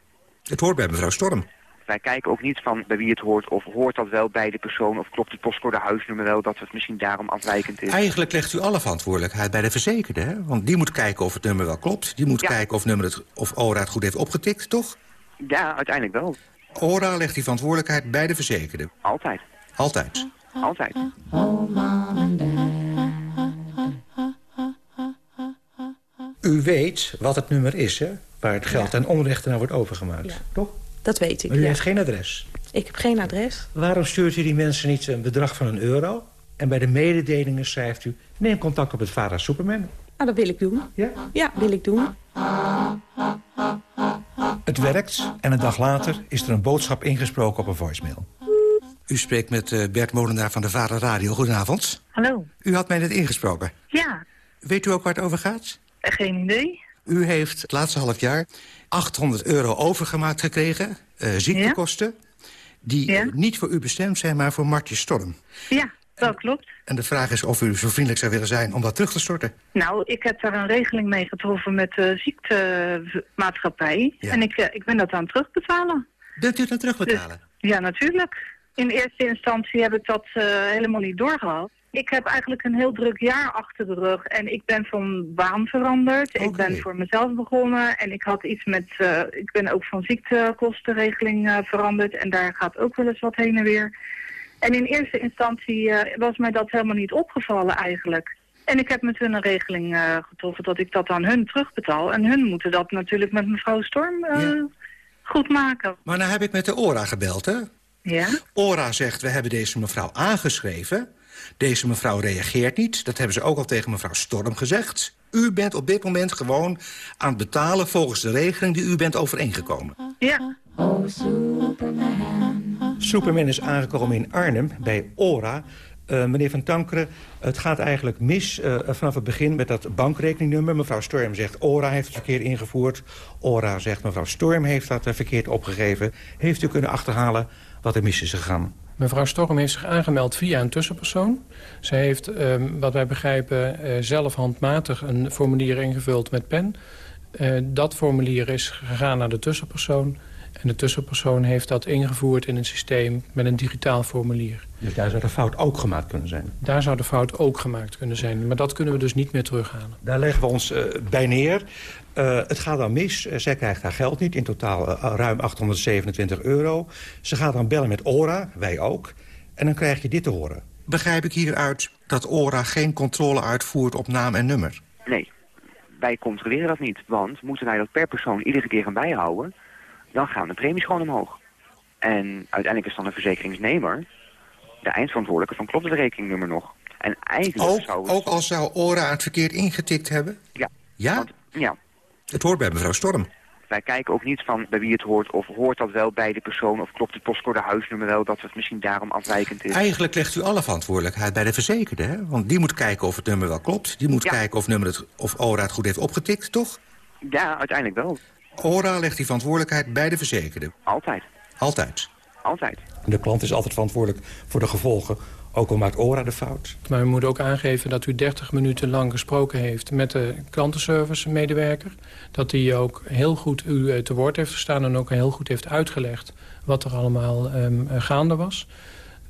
Het hoort bij mevrouw Storm. Wij kijken ook niet van bij wie het hoort... of hoort dat wel bij de persoon... of klopt het postcode huisnummer wel... dat het misschien daarom afwijkend is. Eigenlijk legt u alle verantwoordelijkheid bij de verzekerde, hè? Want die moet kijken of het nummer wel klopt. Die moet kijken of, nummer het, of ORA het goed heeft opgetikt, toch? Ja, uiteindelijk wel. ORA legt die verantwoordelijkheid bij de verzekerde. Altijd. Altijd. Altijd. U weet wat het nummer is, hè? Waar het geld ten onrechte naar wordt overgemaakt. Ja. Toch? Dat weet ik, Maar u ja. heeft geen adres. Ik heb geen adres. Waarom stuurt u die mensen niet een bedrag van een euro... en bij de mededelingen schrijft u... neem contact op het Vara Superman. Nou, dat wil ik doen. Ja? Ja, wil ik doen. Het werkt en een dag later is er een boodschap ingesproken op een voicemail. U spreekt met eh, Bert Molenaar van de Vader Radio. Goedenavond. Hallo. U had mij net ingesproken. Ja, Weet u ook waar het over gaat? geen idee. U heeft het laatste half jaar 800 euro overgemaakt gekregen, eh, ziektekosten... die eh, niet voor u bestemd zijn, maar voor Martje Storm. Ja, dat klopt. En de vraag is of u zo vriendelijk zou willen zijn om dat terug te storten. Nou, ik heb daar een regeling mee getroffen met de ziektemaatschappij. En ik, eh, ik ben dat aan het terugbetalen. Bent u het aan terugbetalen? Ja, natuurlijk. In eerste instantie heb ik dat eh, helemaal niet doorgehad. Ik heb eigenlijk een heel druk jaar achter de rug en ik ben van baan veranderd. Ik ben voor mezelf begonnen en ik had iets met, eh, ik ben ook van ziektekostenregeling eh, veranderd en daar gaat ook wel eens wat heen en weer. En in eerste instantie was mij dat helemaal niet opgevallen eigenlijk. En ik heb met hun een regeling getroffen dat ik dat aan hun terugbetaal. En hun moeten dat natuurlijk met mevrouw Storm goed maken. Maar nou heb ik met de ORA gebeld, hè? Ja? ORA zegt, we hebben deze mevrouw aangeschreven. Deze mevrouw reageert niet. Dat hebben ze ook al tegen mevrouw Storm gezegd. U bent op dit moment gewoon aan het betalen volgens de regeling die u bent overeengekomen. Ja. Superman is aangekomen in Arnhem bij ORA. Eh, meneer Van Tankeren, het gaat eigenlijk mis eh, vanaf het begin met dat bankrekeningnummer. Mevrouw Storm zegt ORA heeft het verkeerd ingevoerd. ORA zegt mevrouw Storm heeft dat eh, verkeerd opgegeven. Heeft u kunnen achterhalen wat er mis is gegaan? Mevrouw Storm heeft zich aangemeld via een tussenpersoon. Zij heeft, ehm, wat wij begrijpen, eh, zelf handmatig een formulier ingevuld met pen. Eh, dat formulier is gegaan naar de tussenpersoon. En de tussenpersoon heeft dat ingevoerd in een systeem met een digitaal formulier. Dus daar zou de fout ook gemaakt kunnen zijn. Daar zou de fout ook gemaakt kunnen zijn. Maar dat kunnen we dus niet meer terughalen. Daar leggen we ons eh, bij neer. Eh, het gaat dan mis. Eh, zij krijgt haar geld niet. In totaal ruim 827 euro. Ze gaat dan bellen met ORA, wij ook. En dan krijg je dit te horen. Begrijp ik hieruit dat ORA geen controle uitvoert op naam en nummer? Nee, wij controleren dat niet. Want moeten wij dat per persoon iedere keer gaan bijhouden... dan gaan de premies gewoon omhoog. En uiteindelijk is dan de verzekeringsnemer... de eindverantwoordelijke van klopt het rekeningnummer nog. En eigenlijk Ook, zou het... ook al zou ORA het verkeerd ingetikt hebben? Ja. Ja? Ja. Het hoort bij mevrouw Storm. Wij kijken ook niet van bij wie het hoort... of hoort dat wel bij de persoon... of klopt het postcode huisnummer wel... dat het misschien daarom afwijkend is. Eigenlijk legt u alle verantwoordelijkheid bij de verzekerde, hè? Want die moet kijken of het nummer wel klopt. Die moet kijken of, nummer het, of ORA het goed heeft opgetikt, toch? Ja, uiteindelijk wel. ORA legt die verantwoordelijkheid bij de verzekerde. Altijd. Altijd. Altijd. De klant is altijd verantwoordelijk voor de gevolgen Ook al maakt ORA de fout. Maar u moet ook aangeven dat u 30 minuten lang gesproken heeft... met de klantenservice-medewerker. Dat hij ook heel goed u eh, te woord heeft gestaan... en ook heel goed heeft uitgelegd wat er allemaal um, gaande was.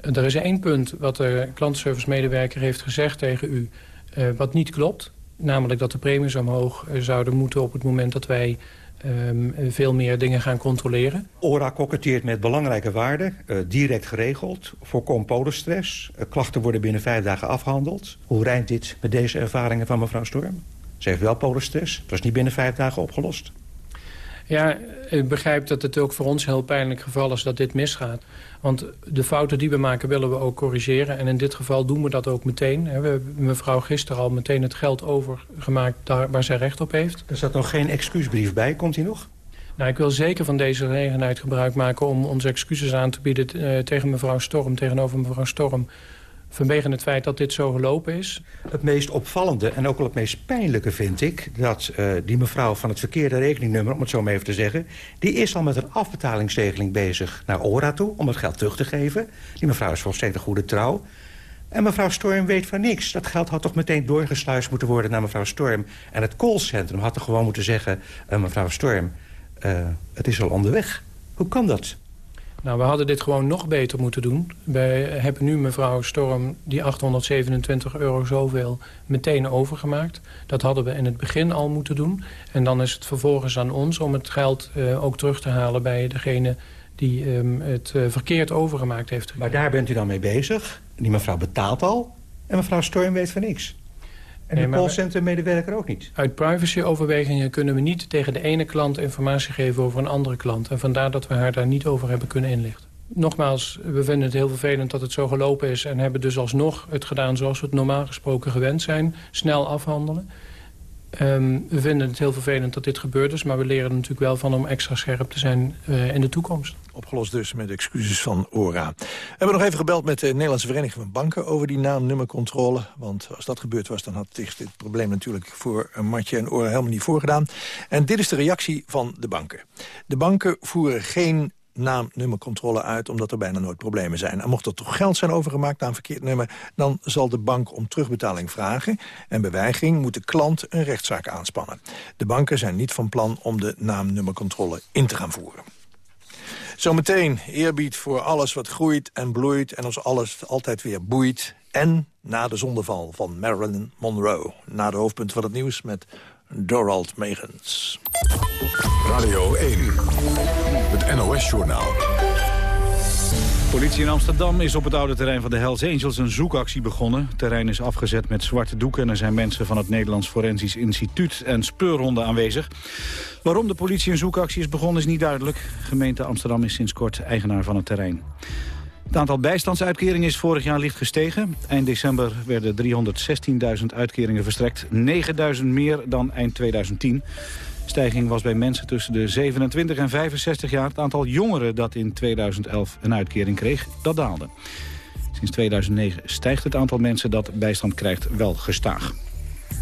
Er is één punt wat de klantenservice-medewerker heeft gezegd tegen u... Uh, wat niet klopt. Namelijk dat de premies omhoog zouden moeten op het moment dat wij um, veel meer dingen gaan controleren. ORA koketteert met belangrijke waarden, uh, direct geregeld, voorkom polenstress. Uh, klachten worden binnen vijf dagen afgehandeld. Hoe rijmt dit met deze ervaringen van mevrouw Storm? Ze heeft wel polenstress, het was niet binnen vijf dagen opgelost. Ja, ik begrijp dat het ook voor ons heel pijnlijk geval is dat dit misgaat. Want de fouten die we maken willen we ook corrigeren. En in dit geval doen we dat ook meteen. We hebben mevrouw gisteren al meteen het geld overgemaakt daar waar zij recht op heeft. Er zat nog geen excuusbrief bij, komt hij nog? Nou, ik wil zeker van deze gelegenheid gebruik maken om onze excuses aan te bieden uh, tegen mevrouw Storm, tegenover mevrouw Storm vanwege het feit dat dit zo gelopen is. Het meest opvallende en ook wel het meest pijnlijke vind ik... dat uh, die mevrouw van het verkeerde rekeningnummer, om het zo maar even te zeggen... die is al met een afbetalingsregeling bezig naar ORA toe... om het geld terug te geven. Die mevrouw is volstrekt een goede trouw. En mevrouw Storm weet van niks. Dat geld had toch meteen doorgesluist moeten worden naar mevrouw Storm. En het callcentrum had toch gewoon moeten zeggen... Uh, mevrouw Storm, uh, het is al onderweg. Hoe kan dat? Nou, we hadden dit gewoon nog beter moeten doen. Wij hebben nu mevrouw Storm die 827 euro zoveel meteen overgemaakt. Dat hadden we in het begin al moeten doen. En dan is het vervolgens aan ons om het geld uh, ook terug te halen bij degene die um, het uh, verkeerd overgemaakt heeft. Maar daar bent u dan mee bezig. Die mevrouw betaalt al en mevrouw Storm weet van niks. En nee, de callcenter-medewerker ook niet? Uit privacyoverwegingen kunnen we niet tegen de ene klant informatie geven over een andere klant. En vandaar dat we haar daar niet over hebben kunnen inlichten. Nogmaals, we vinden het heel vervelend dat het zo gelopen is... en hebben dus alsnog het gedaan zoals we het normaal gesproken gewend zijn. Snel afhandelen. Um, we vinden het heel vervelend dat dit gebeurd is... maar we leren er natuurlijk wel van om extra scherp te zijn uh, in de toekomst. Opgelost dus met excuses van ORA. We hebben nog even gebeld met de Nederlandse Vereniging van Banken... over die naamnummercontrole. Want als dat gebeurd was, dan had zich dit probleem natuurlijk... voor Matje en ORA helemaal niet voorgedaan. En dit is de reactie van de banken. De banken voeren geen naam-nummercontrole uit... omdat er bijna nooit problemen zijn. En mocht er toch geld zijn overgemaakt naar een verkeerd nummer... dan zal de bank om terugbetaling vragen. En bij weigering moet de klant een rechtszaak aanspannen. De banken zijn niet van plan om de naam-nummercontrole in te gaan voeren. Zometeen eerbied voor alles wat groeit en bloeit... en ons alles altijd weer boeit. En na de zondeval van Marilyn Monroe. Na de hoofdpunt van het nieuws met Dorald Megens. Radio 1, het NOS-journaal. Politie in Amsterdam is op het oude terrein van de Hells Angels een zoekactie begonnen. Het terrein is afgezet met zwarte doeken en er zijn mensen van het Nederlands Forensisch Instituut en speurhonden aanwezig. Waarom de politie een zoekactie is begonnen is niet duidelijk. Gemeente Amsterdam is sinds kort eigenaar van het terrein. Het aantal bijstandsuitkeringen is vorig jaar licht gestegen. Eind december werden 316.000 uitkeringen verstrekt. 9.000 meer dan eind 2010. Stijging was bij mensen tussen de 27 en 65 jaar. Het aantal jongeren dat in 2011 een uitkering kreeg, dat daalde. Sinds 2009 stijgt het aantal mensen dat bijstand krijgt wel gestaag.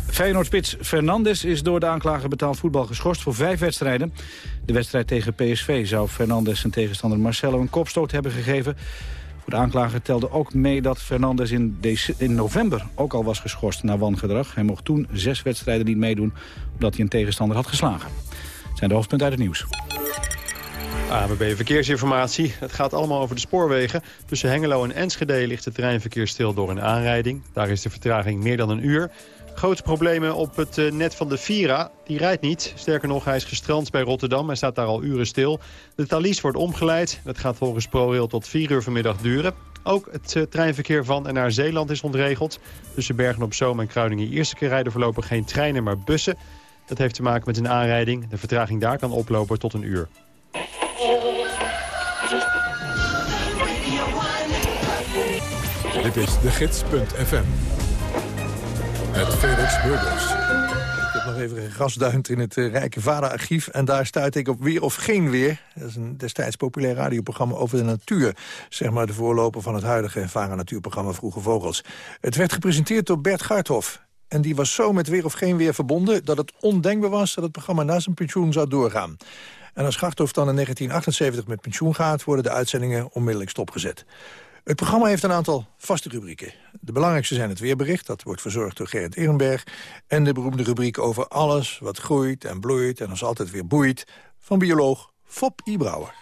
Feyenoord-spits Fernandes is door de aanklager betaald voetbal geschorst voor vijf wedstrijden. De wedstrijd tegen PSV zou Fernandes zijn tegenstander Marcelo een kopstoot hebben gegeven. Voor de aanklager telde ook mee dat Fernandes in, in november ook al was geschorst na wangedrag. Hij mocht toen zes wedstrijden niet meedoen omdat hij een tegenstander had geslagen. Dat zijn de hoofdpunten uit het nieuws. ABB Verkeersinformatie. Het gaat allemaal over de spoorwegen. Tussen Hengelo en Enschede ligt het treinverkeer stil door een aanrijding. Daar is de vertraging meer dan een uur. Grote problemen op het eh, net van de Vira. Die rijdt niet. Sterker nog, hij is gestrand bij Rotterdam. Hij staat daar al uren stil. De Thalys wordt omgeleid. Dat gaat volgens ProRail tot 4 uur vanmiddag duren. Ook het uh, treinverkeer van en naar Zeeland is ontregeld. Tussen Bergen op Zoom en Kruiningen eerste keer rijden voorlopig geen treinen, maar bussen. Dat heeft te maken met een aanrijding. De vertraging daar kan oplopen tot een uur. Dit is de gids.fm met Felix Burgers. Ik heb nog even gasduint in het uh, Rijke Vaderarchief... en daar stuit ik op Weer of Geen Weer. Dat is een destijds populair radioprogramma over de natuur. Zeg maar de voorloper van het huidige Vara natuurprogramma Vroege Vogels. Het werd gepresenteerd door Bert Garthof. En die was zo met Weer of Geen Weer verbonden... dat het ondenkbaar was dat het programma na zijn pensioen zou doorgaan. En als Garthof dan in 1978 met pensioen gaat... worden de uitzendingen onmiddellijk stopgezet. Het programma heeft een aantal vaste rubrieken. De belangrijkste zijn het weerbericht, dat wordt verzorgd door Gerrit Ehrenberg... en de beroemde rubriek over alles wat groeit en bloeit en ons altijd weer boeit... van bioloog Fop I. Brouwer.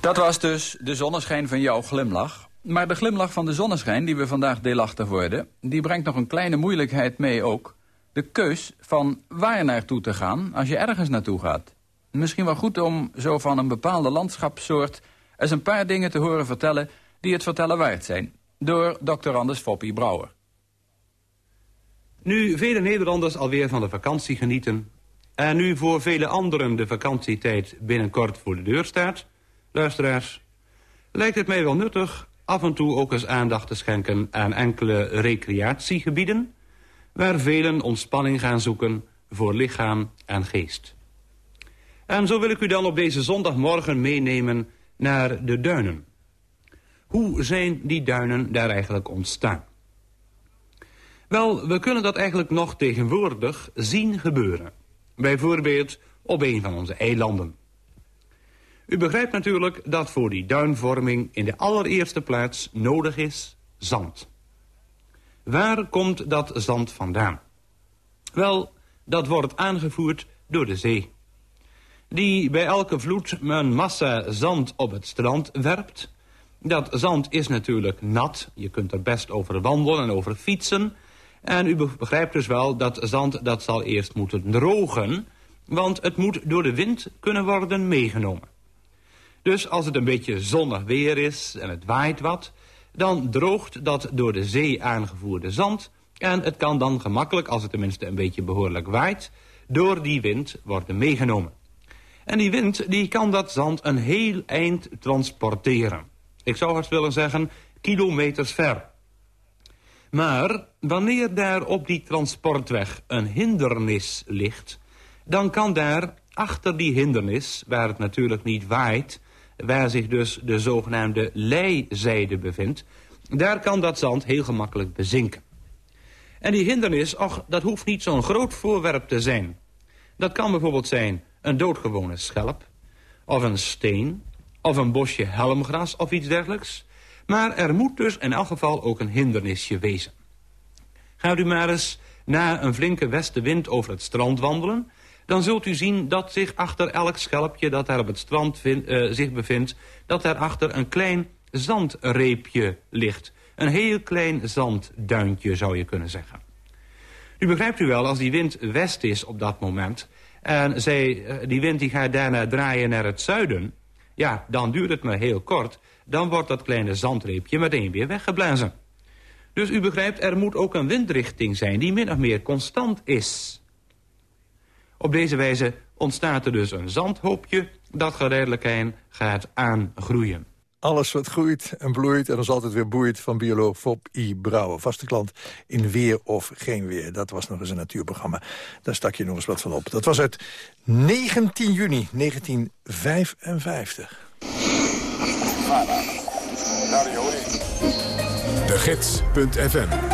Dat was dus de zonneschijn van jouw glimlach. Maar de glimlach van de zonneschijn, die we vandaag deelachtig worden... die brengt nog een kleine moeilijkheid mee ook. De keus van waar naartoe te gaan als je ergens naartoe gaat. Misschien wel goed om zo van een bepaalde landschapssoort... eens een paar dingen te horen vertellen die het vertellen waard zijn. Door Dr. Anders Foppie Brouwer. Nu vele Nederlanders alweer van de vakantie genieten... en nu voor vele anderen de vakantietijd binnenkort voor de deur staat... luisteraars, lijkt het mij wel nuttig af en toe ook eens aandacht te schenken aan enkele recreatiegebieden... waar velen ontspanning gaan zoeken voor lichaam en geest. En zo wil ik u dan op deze zondagmorgen meenemen naar de duinen. Hoe zijn die duinen daar eigenlijk ontstaan? Wel, we kunnen dat eigenlijk nog tegenwoordig zien gebeuren. Bijvoorbeeld op een van onze eilanden. U begrijpt natuurlijk dat voor die duinvorming in de allereerste plaats nodig is zand. Waar komt dat zand vandaan? Wel, dat wordt aangevoerd door de zee. Die bij elke vloed een massa zand op het strand werpt. Dat zand is natuurlijk nat. Je kunt er best over wandelen en over fietsen. En u begrijpt dus wel dat zand dat zal eerst moeten drogen. Want het moet door de wind kunnen worden meegenomen. Dus als het een beetje zonnig weer is en het waait wat... dan droogt dat door de zee aangevoerde zand... en het kan dan gemakkelijk, als het tenminste een beetje behoorlijk waait... door die wind worden meegenomen. En die wind die kan dat zand een heel eind transporteren. Ik zou haast willen zeggen kilometers ver. Maar wanneer daar op die transportweg een hindernis ligt... dan kan daar achter die hindernis, waar het natuurlijk niet waait waar zich dus de zogenaamde leizijde bevindt... daar kan dat zand heel gemakkelijk bezinken. En die hindernis, och, dat hoeft niet zo'n groot voorwerp te zijn. Dat kan bijvoorbeeld zijn een doodgewone schelp... of een steen, of een bosje helmgras of iets dergelijks. Maar er moet dus in elk geval ook een hindernisje wezen. Gaat u maar eens na een flinke westenwind over het strand wandelen dan zult u zien dat zich achter elk schelpje dat daar op het strand uh, zich bevindt... dat daarachter een klein zandreepje ligt. Een heel klein zandduintje, zou je kunnen zeggen. Nu begrijpt u wel, als die wind west is op dat moment... en zij, uh, die wind die gaat daarna draaien naar het zuiden... ja, dan duurt het maar heel kort... dan wordt dat kleine zandreepje meteen weer weggeblazen. Dus u begrijpt, er moet ook een windrichting zijn die min of meer constant is... Op deze wijze ontstaat er dus een zandhoopje dat geleidelijk gaat aangroeien. Alles wat groeit en bloeit en ons altijd weer boeit van bioloog Fop I. Brouwer. Vaste klant in Weer of Geen Weer. Dat was nog eens een natuurprogramma. Daar stak je nog eens wat van op. Dat was uit 19 juni 1955. De Gids.fm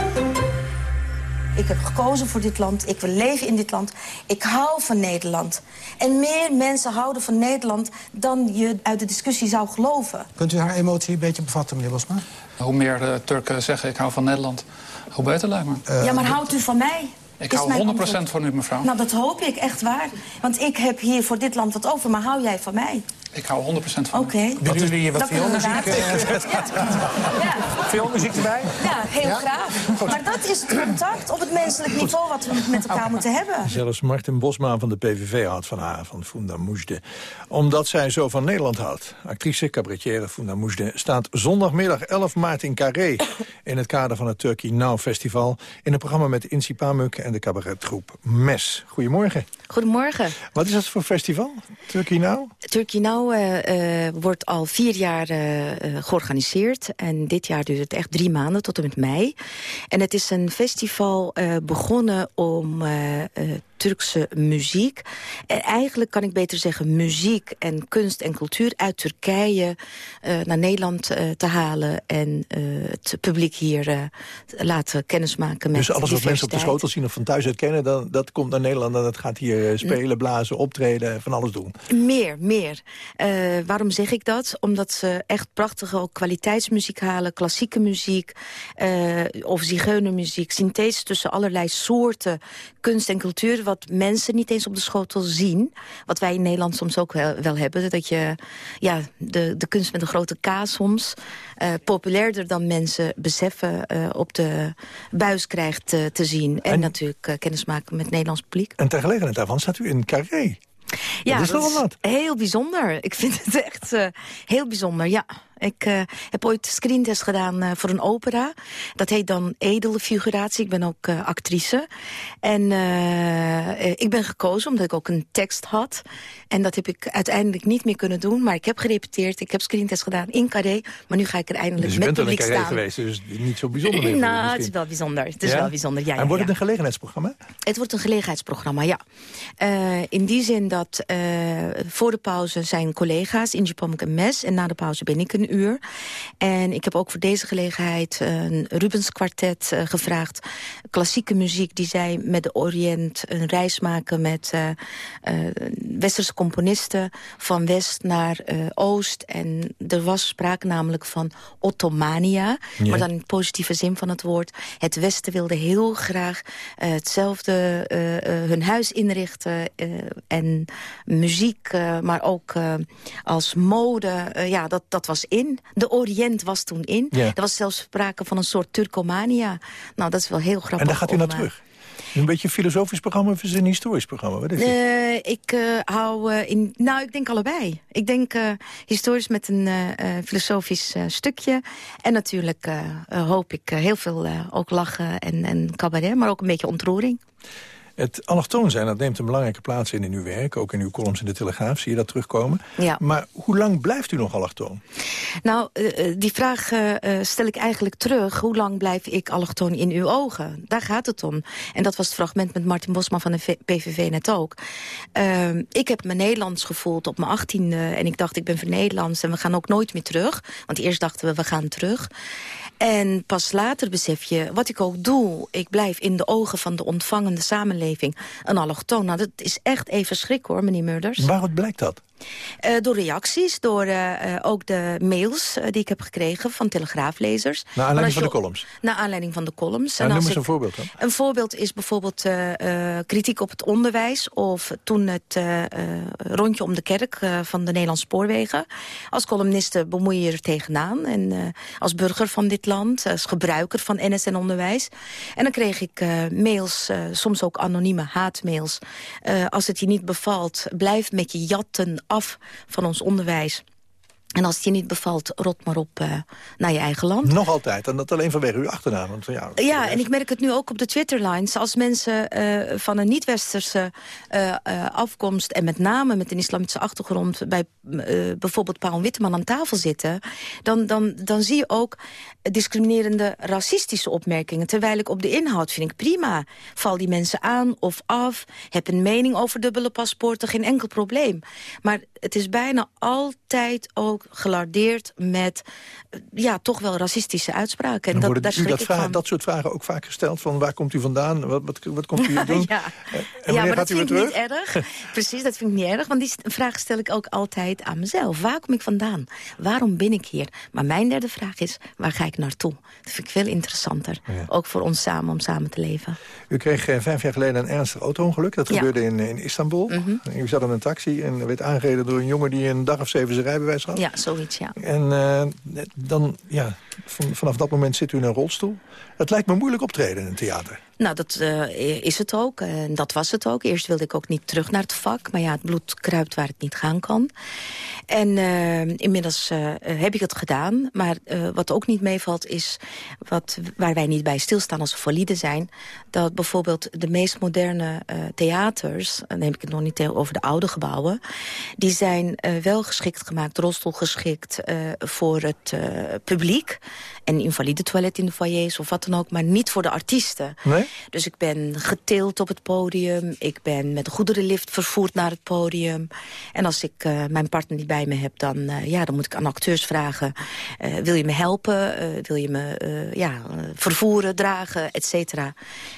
ik heb gekozen voor dit land. Ik wil leven in dit land. Ik hou van Nederland. En meer mensen houden van Nederland dan je uit de discussie zou geloven. Kunt u haar emotie een beetje bevatten, meneer Bosma? Hoe meer uh, Turken zeggen ik hou van Nederland, hoe beter lijkt me. Uh, ja, maar houdt u van mij? Ik hou 100% van u, mevrouw. Nou, dat hoop ik, echt waar. Want ik heb hier voor dit land wat over, maar hou jij van mij? Ik hou 100% van Oké. Okay. Willen jullie hier wat vioolmuziek? ja. Vioolmuziek erbij? Ja, heel ja? graag. Maar dat is het contact op het menselijk niveau wat we met elkaar moeten hebben. Zelfs Martin Bosma van de PVV houdt van haar, van Funda Moesde. Omdat zij zo van Nederland houdt. Actrice, cabaretière Funda Moesde staat zondagmiddag 11 maart in Carré... in het kader van het Turkey Now Festival... in een programma met Insi Pamuk en de cabaretgroep MES. Goedemorgen. Goedemorgen. Wat is dat voor festival, Turkey Now? Turkey Now uh, uh, wordt al vier jaar uh, georganiseerd. En dit jaar duurt het echt drie maanden, tot en met mei. En het is een festival begonnen om Turkse muziek. En eigenlijk kan ik beter zeggen muziek en kunst en cultuur uit Turkije naar Nederland te halen en het publiek hier laten kennismaken met Dus alles wat mensen op de schotel zien of van thuis uit kennen, dan, dat komt naar Nederland en dat gaat hier spelen, blazen, optreden, van alles doen. Meer, meer. waarom zeg ik dat? Omdat ze echt prachtige ook kwaliteitsmuziek halen, klassieke muziek of zigeunermuziek, synthese tussen allerlei soorten kunst en cultuur, wat mensen niet eens op de schotel zien. Wat wij in Nederland soms ook wel, wel hebben, dat je ja, de, de kunst met een grote K soms uh, populairder dan mensen beseffen uh, op de buis krijgt te zien. En, en natuurlijk kennismaken met het Nederlands publiek. En ter gelegenheid daarvan staat u in Carré. Ja, dat is wel wat. heel bijzonder. Ik vind het echt uh, heel bijzonder, ja. Ik uh, heb ooit screentest gedaan uh, voor een opera. Dat heet dan edele figuratie. Ik ben ook uh, actrice. En ik ben gekozen omdat ik ook een tekst had. En dat heb ik uiteindelijk niet meer kunnen doen. Maar ik heb gerepeteerd, ik heb screentest gedaan in Carré. Maar nu ga ik er eindelijk dus met publiek staan. geweest, dus niet zo bijzonder Nou, het is wel bijzonder. Het is ja? wel bijzonder, ja, En wordt ja, het een gelegenheidsprogramma? Het wordt een gelegenheidsprogramma, ja. in die zin dat voor de pauze zijn collega's, Inge Pomk en Mes. En na de pauze ben ik een uur. En ik heb ook voor deze gelegenheid een Rubens kwartet uh, gevraagd. Klassieke muziek die zij met de Oriënt een reis maken met uh, uh, westerse componisten van west naar oost. En er was sprake namelijk van Ottomania, ja. maar dan in positieve zin van het woord. Het westen wilde heel graag hetzelfde hun huis inrichten en muziek, maar ook als mode. ja, dat, dat was in. De Oriënt was toen in. Ja. Er was zelfs sprake van een soort Turkomania. Nou, dat is wel heel grappig. En daar gaat u naar terug? Een beetje een filosofisch programma of is het een historisch programma? Wat is het? Uh, ik uh, hou uh, in... Nou, ik denk allebei. Ik denk historisch met een filosofisch stukje. En natuurlijk hoop ik heel veel ook lachen en, en cabaret, maar ook een beetje ontroering. Het allochtoon zijn, dat neemt een belangrijke plaats in in uw werk. Ook in uw columns in de Telegraaf zie je dat terugkomen. Ja. Maar hoe lang blijft u nog allochtoon? Nou, uh, die vraag uh, stel ik eigenlijk terug. Hoe lang blijf ik allochtoon in uw ogen? Daar gaat het om. En dat was het fragment met Martin Bosma van de PVV net ook. Uh, ik heb me Nederlands gevoeld op mijn achttiende. En ik dacht, ik ben van Nederlands en we gaan ook nooit meer terug. Want eerst dachten we, we gaan terug. En pas later besef je, wat ik ook doe... ik blijf in de ogen van de ontvangende samenleving een allochtoon. Nou, dat is echt even schrik hoor, meneer Murders. Waarom blijkt dat? Uh, door reacties, door uh, uh, ook de mails die ik heb gekregen van telegraaflezers. Naar aanleiding van de columns? Naar aanleiding van de columns. Nou, en noem eens een voorbeeld dan. Een voorbeeld is bijvoorbeeld kritiek op het onderwijs... of toen het rondje om de kerk van de Nederlandse spoorwegen. Als columniste bemoei je er tegenaan. En als burger van dit land, als gebruiker van NSN Onderwijs. En dan kreeg ik mails, soms ook anonieme haatmails. als het je niet bevalt, blijf met je jatten af van ons onderwijs. En als het je niet bevalt, rot maar op uh, naar je eigen land. Nog altijd, en dat alleen vanwege uw achternaam. Want, ja, ja en ik merk het nu ook op de Twitterlines. Als mensen uh, van een niet-westerse uh, afkomst... en met name met een islamitische achtergrond... bij bijvoorbeeld Paul Witteman aan tafel zitten... Dan, dan, dan zie je ook discriminerende racistische opmerkingen. Terwijl ik op de inhoud vind ik prima. Val die mensen aan of af. Heb een mening over dubbele paspoorten, geen enkel probleem. Maar het is bijna altijd ook gelardeerd met ja, toch wel racistische uitspraken. En, dat, daar dat, vragen, van. dat soort vragen ook vaak gesteld? Van waar komt u vandaan? Wat, wat, wat komt u hier doen? ja, en ja maar dat u vind ik terug? niet erg. Precies, dat vind ik niet erg. Want die vraag stel ik ook altijd aan mezelf. Waar kom ik vandaan? Waarom ben ik hier? Maar mijn derde vraag is, waar ga ik naartoe? Dat vind ik veel interessanter. Ja. Ook voor ons samen, om samen te leven. U kreeg eh, vijf jaar geleden een ernstig auto-ongeluk. Dat Ja. gebeurde in, in Istanbul. Mhm. U zat in een taxi en werd aangereden door een jongen... die een dag of zeven zijn rijbewijs had. Ja, zoiets. En eh, dan, ja, van, vanaf dat moment zit u in een rolstoel. Het lijkt me moeilijk optreden in een theater. Nou, dat uh, is het ook. En dat was het ook. Eerst wilde ik ook niet terug naar het vak. Maar ja, het bloed kruipt waar het niet gaan kan. En uh, inmiddels uh, heb ik het gedaan. Maar wat ook niet meevalt is... Wat, waar wij niet bij stilstaan als valide zijn... dat bijvoorbeeld de meest moderne theaters... dan heb ik het nog niet over de oude gebouwen... die zijn wel geschikt gemaakt, rolstoelgeschikt... voor het publiek. En invalide toilet in de foyers of wat dan ook. Maar niet voor de artiesten. Nee? Dus ik ben getild op het podium. Ik ben met de goederenlift vervoerd naar het podium. En als ik uh, mijn partner niet bij me heb, dan, uh, ja, dan moet ik aan acteurs vragen... Uh, wil je me helpen? wil je me ja, vervoeren, dragen, et cetera?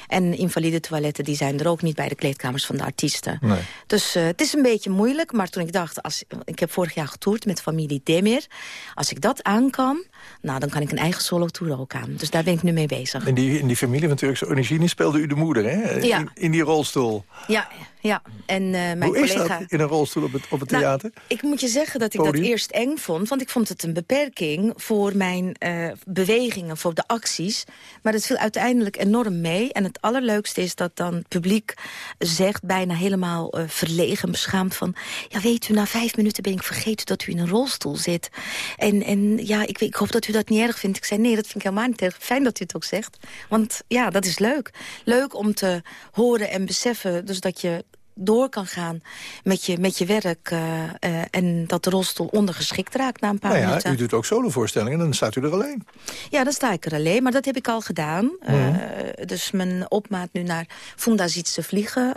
En invalide toiletten die zijn er ook niet bij de kleedkamers van de artiesten. Nee. Dus het is een beetje moeilijk. Maar toen ik dacht, als, ik heb vorig jaar getoerd met familie Demir. Als ik dat aan kan, nou, dan kan ik een eigen solo-tour ook aan. Dus daar ben ik nu mee bezig. In die, in die familie van Turkse origine speelde u de moeder, hè? Ja. In, in die rolstoel. Ja, ja. En, uh, mijn Hoe collega... is dat in een rolstoel op het, op het nou, theater? ik moet je zeggen dat ik Podium? dat eerst eng vond. Want ik vond het een beperking voor mijn uh, bewegingen, voor de acties. Maar het viel uiteindelijk enorm mee. En het allerleukste is dat dan het publiek zegt, bijna helemaal uh, verlegen, beschaamd van... ja, weet u, na vijf minuten ben ik vergeten dat u in een rolstoel zit. En, en ja, ik, ik hoop dat u dat niet erg vindt. Ik zei, nee, dat vind ik helemaal niet erg. Fijn dat u het ook zegt. Want ja, dat is leuk. Leuk om te horen en beseffen dus dat je door kan gaan met je, met je werk... Uh, uh, en dat de rolstoel ondergeschikt raakt na een paar nou ja, minuten. U doet ook solovoorstellingen, dan staat u er alleen. Ja, dan sta ik er alleen, maar dat heb ik al gedaan. Mm. Uh, dus mijn opmaat nu naar Funda Zietse Vliegen,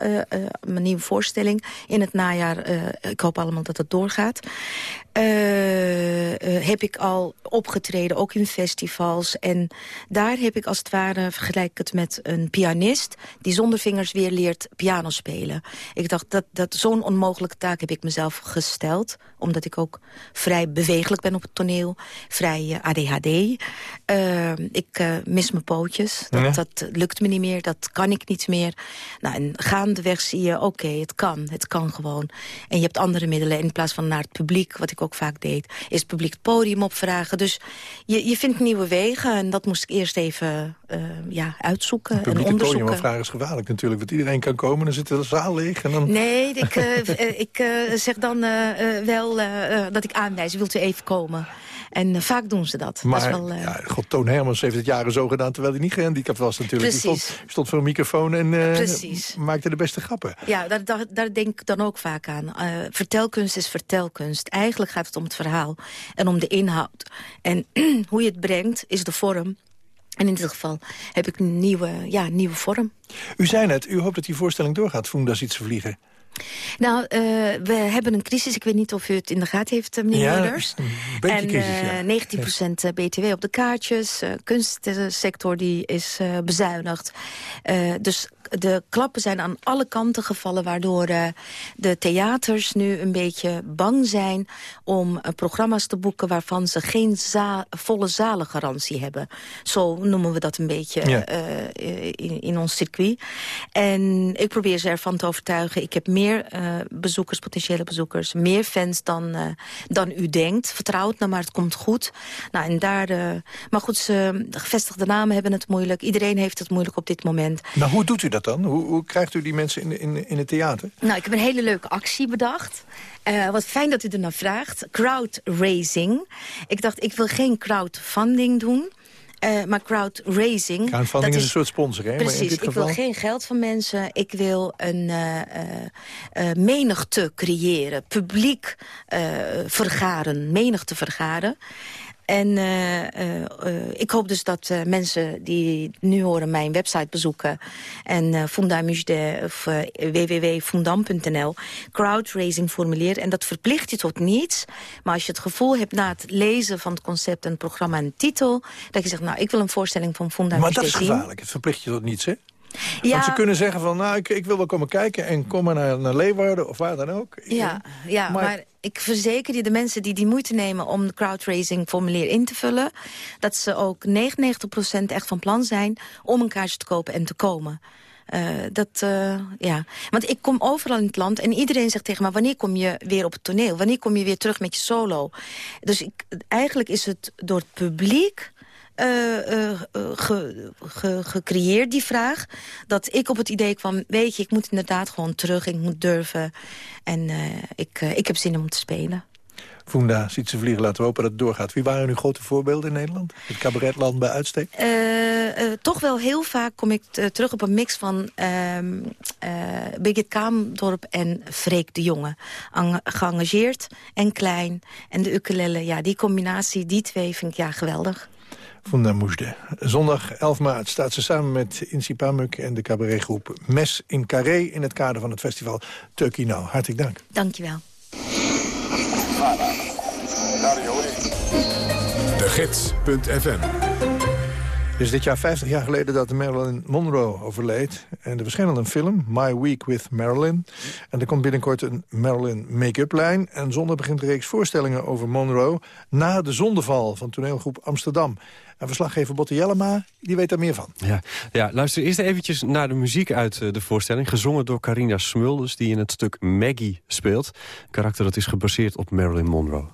mijn nieuwe voorstelling. In het najaar, ik hoop allemaal dat het doorgaat. Heb ik al opgetreden, ook in festivals. En daar heb ik als het ware, vergelijk het met een pianist... die zonder vingers weer leert piano spelen. Ik dacht, dat, dat zo'n onmogelijke taak heb ik mezelf gesteld. Omdat ik ook vrij bewegelijk ben op het toneel. Vrij uh, ADHD. Ik mis mijn pootjes. Dat, ja. dat lukt me niet meer. Dat kan ik niet meer. Nou, en gaandeweg zie je, oké, okay, het kan. Het kan gewoon. En je hebt andere middelen. En in plaats van naar het publiek, wat ik ook vaak deed... is het publiek het podium opvragen. Dus je, je vindt nieuwe wegen. En dat moest ik eerst even ja, uitzoeken en onderzoeken. Het podium opvragen is gevaarlijk natuurlijk. Want iedereen kan komen, dan zit de zaal leeg. En dan... Nee, ik, uh, ik uh, zeg dan wel dat ik aanwijs. Wilt u even komen? En vaak doen ze dat. Maar dat is wel, ja, God, Toon Hermans heeft het jaren zo gedaan... terwijl hij niet gehandicapt was natuurlijk. Precies. Hij stond, stond voor een microfoon en maakte de beste grappen. Ja, daar, daar, daar, denk ik dan ook vaak aan. vertelkunst is vertelkunst. Eigenlijk gaat het om het verhaal en om de inhoud. En hoe je het brengt is de vorm. En in dit geval heb ik een nieuwe, ja, nieuwe vorm. U zei net, u hoopt dat die voorstelling doorgaat, Funda ziet ze vliegen. Nou, uh, we hebben een crisis. Ik weet niet of u het in de gaten heeft, meneer ja, beetje en, crisis, ja. Uh, 19 ja. BTW op de kaartjes. Uh, kunstsector die is bezuinigd. dus de klappen zijn aan alle kanten gevallen... waardoor uh, de theaters nu een beetje bang zijn om uh, programma's te boeken... waarvan ze geen za volle zalengarantie hebben. Zo noemen we dat een beetje ja. uh, in, in, ons circuit. En ik probeer ze ervan te overtuigen. Ik heb meer bezoekers, potentiële bezoekers... meer fans dan, dan u denkt. Vertrouw het nou maar, het komt goed. Nou, en daar, maar goed, ze, de gevestigde namen hebben het moeilijk. Iedereen heeft het moeilijk op dit moment. Nou, hoe doet u dat dan? Hoe, hoe krijgt u die mensen in, in, in het theater? Nou, ik heb een hele leuke actie bedacht. Uh, wat fijn dat u er naar vraagt. Crowdraising. Ik dacht, ik wil geen crowdfunding doen. Uh, maar crowdraising... Crowdfunding is een soort sponsor, hè? Precies, ik geval... wil geen geld van mensen. Ik wil een uh, uh, menigte creëren. Publiek vergaren, menigte vergaren. En uh, uh, uh, ik hoop dus dat mensen die nu horen mijn website bezoeken... en Mujde of www.fundam.nl crowdraising formulier. En dat verplicht je tot niets. Maar als je het gevoel hebt na het lezen van het concept en het programma en titel... dat je zegt, nou, ik wil een voorstelling van Funda Maar Mujde dat is zien. gevaarlijk, het verplicht je tot niets, hè? Ja. Want ze kunnen zeggen van, nou, ik, ik wil wel komen kijken... en kom maar naar, naar Leeuwarden of waar dan ook. Ja, ja maar... maar ik verzeker je de mensen die die moeite nemen om de crowdraising formulier in te vullen... dat ze ook 99% echt van plan zijn om een kaartje te kopen en te komen. Uh, dat, uh, ja. Want ik kom overal in het land en iedereen zegt tegen me... wanneer kom je weer op het toneel? Wanneer kom je weer terug met je solo? Dus ik, eigenlijk is het door het publiek... Uh, uh, ge, ge, gecreëerd, die vraag. Dat ik op het idee kwam, weet je, ik moet inderdaad gewoon terug. Ik moet durven. En uh, ik, ik heb zin om te spelen. Funda, ziet ze vliegen, laten we hopen dat het doorgaat. Wie waren nu grote voorbeelden in Nederland? Het cabaretland bij uitstek? toch wel heel vaak kom ik terug op een mix van ehm, Birgit Kaamdorp en Freek de Jonge. Ang geëngageerd en klein. En de ukulele, ja, die combinatie, die twee vind ik ja geweldig. Van Namoesde. Zondag 11 maart staat ze samen met Insi Pamuk en de cabaretgroep Mes in Carré... in het kader van het festival Turkey Now. Hartelijk dank. Dankjewel. De Gids.fm Het is dit jaar 50 jaar geleden dat Marilyn Monroe overleed. En er verscheen al een film, My Week with Marilyn. En er komt binnenkort een Marilyn make-up lijn. En zondag begint de reeks voorstellingen over Monroe... na de zondeval van toneelgroep Amsterdam. En verslaggever Botte Jellema, die weet daar meer van. Ja, ja, luister eerst eventjes naar de muziek uit eh, de voorstelling. Gezongen door Carina Smulders, die in het stuk Maggie speelt. Een karakter dat is gebaseerd op Marilyn Monroe.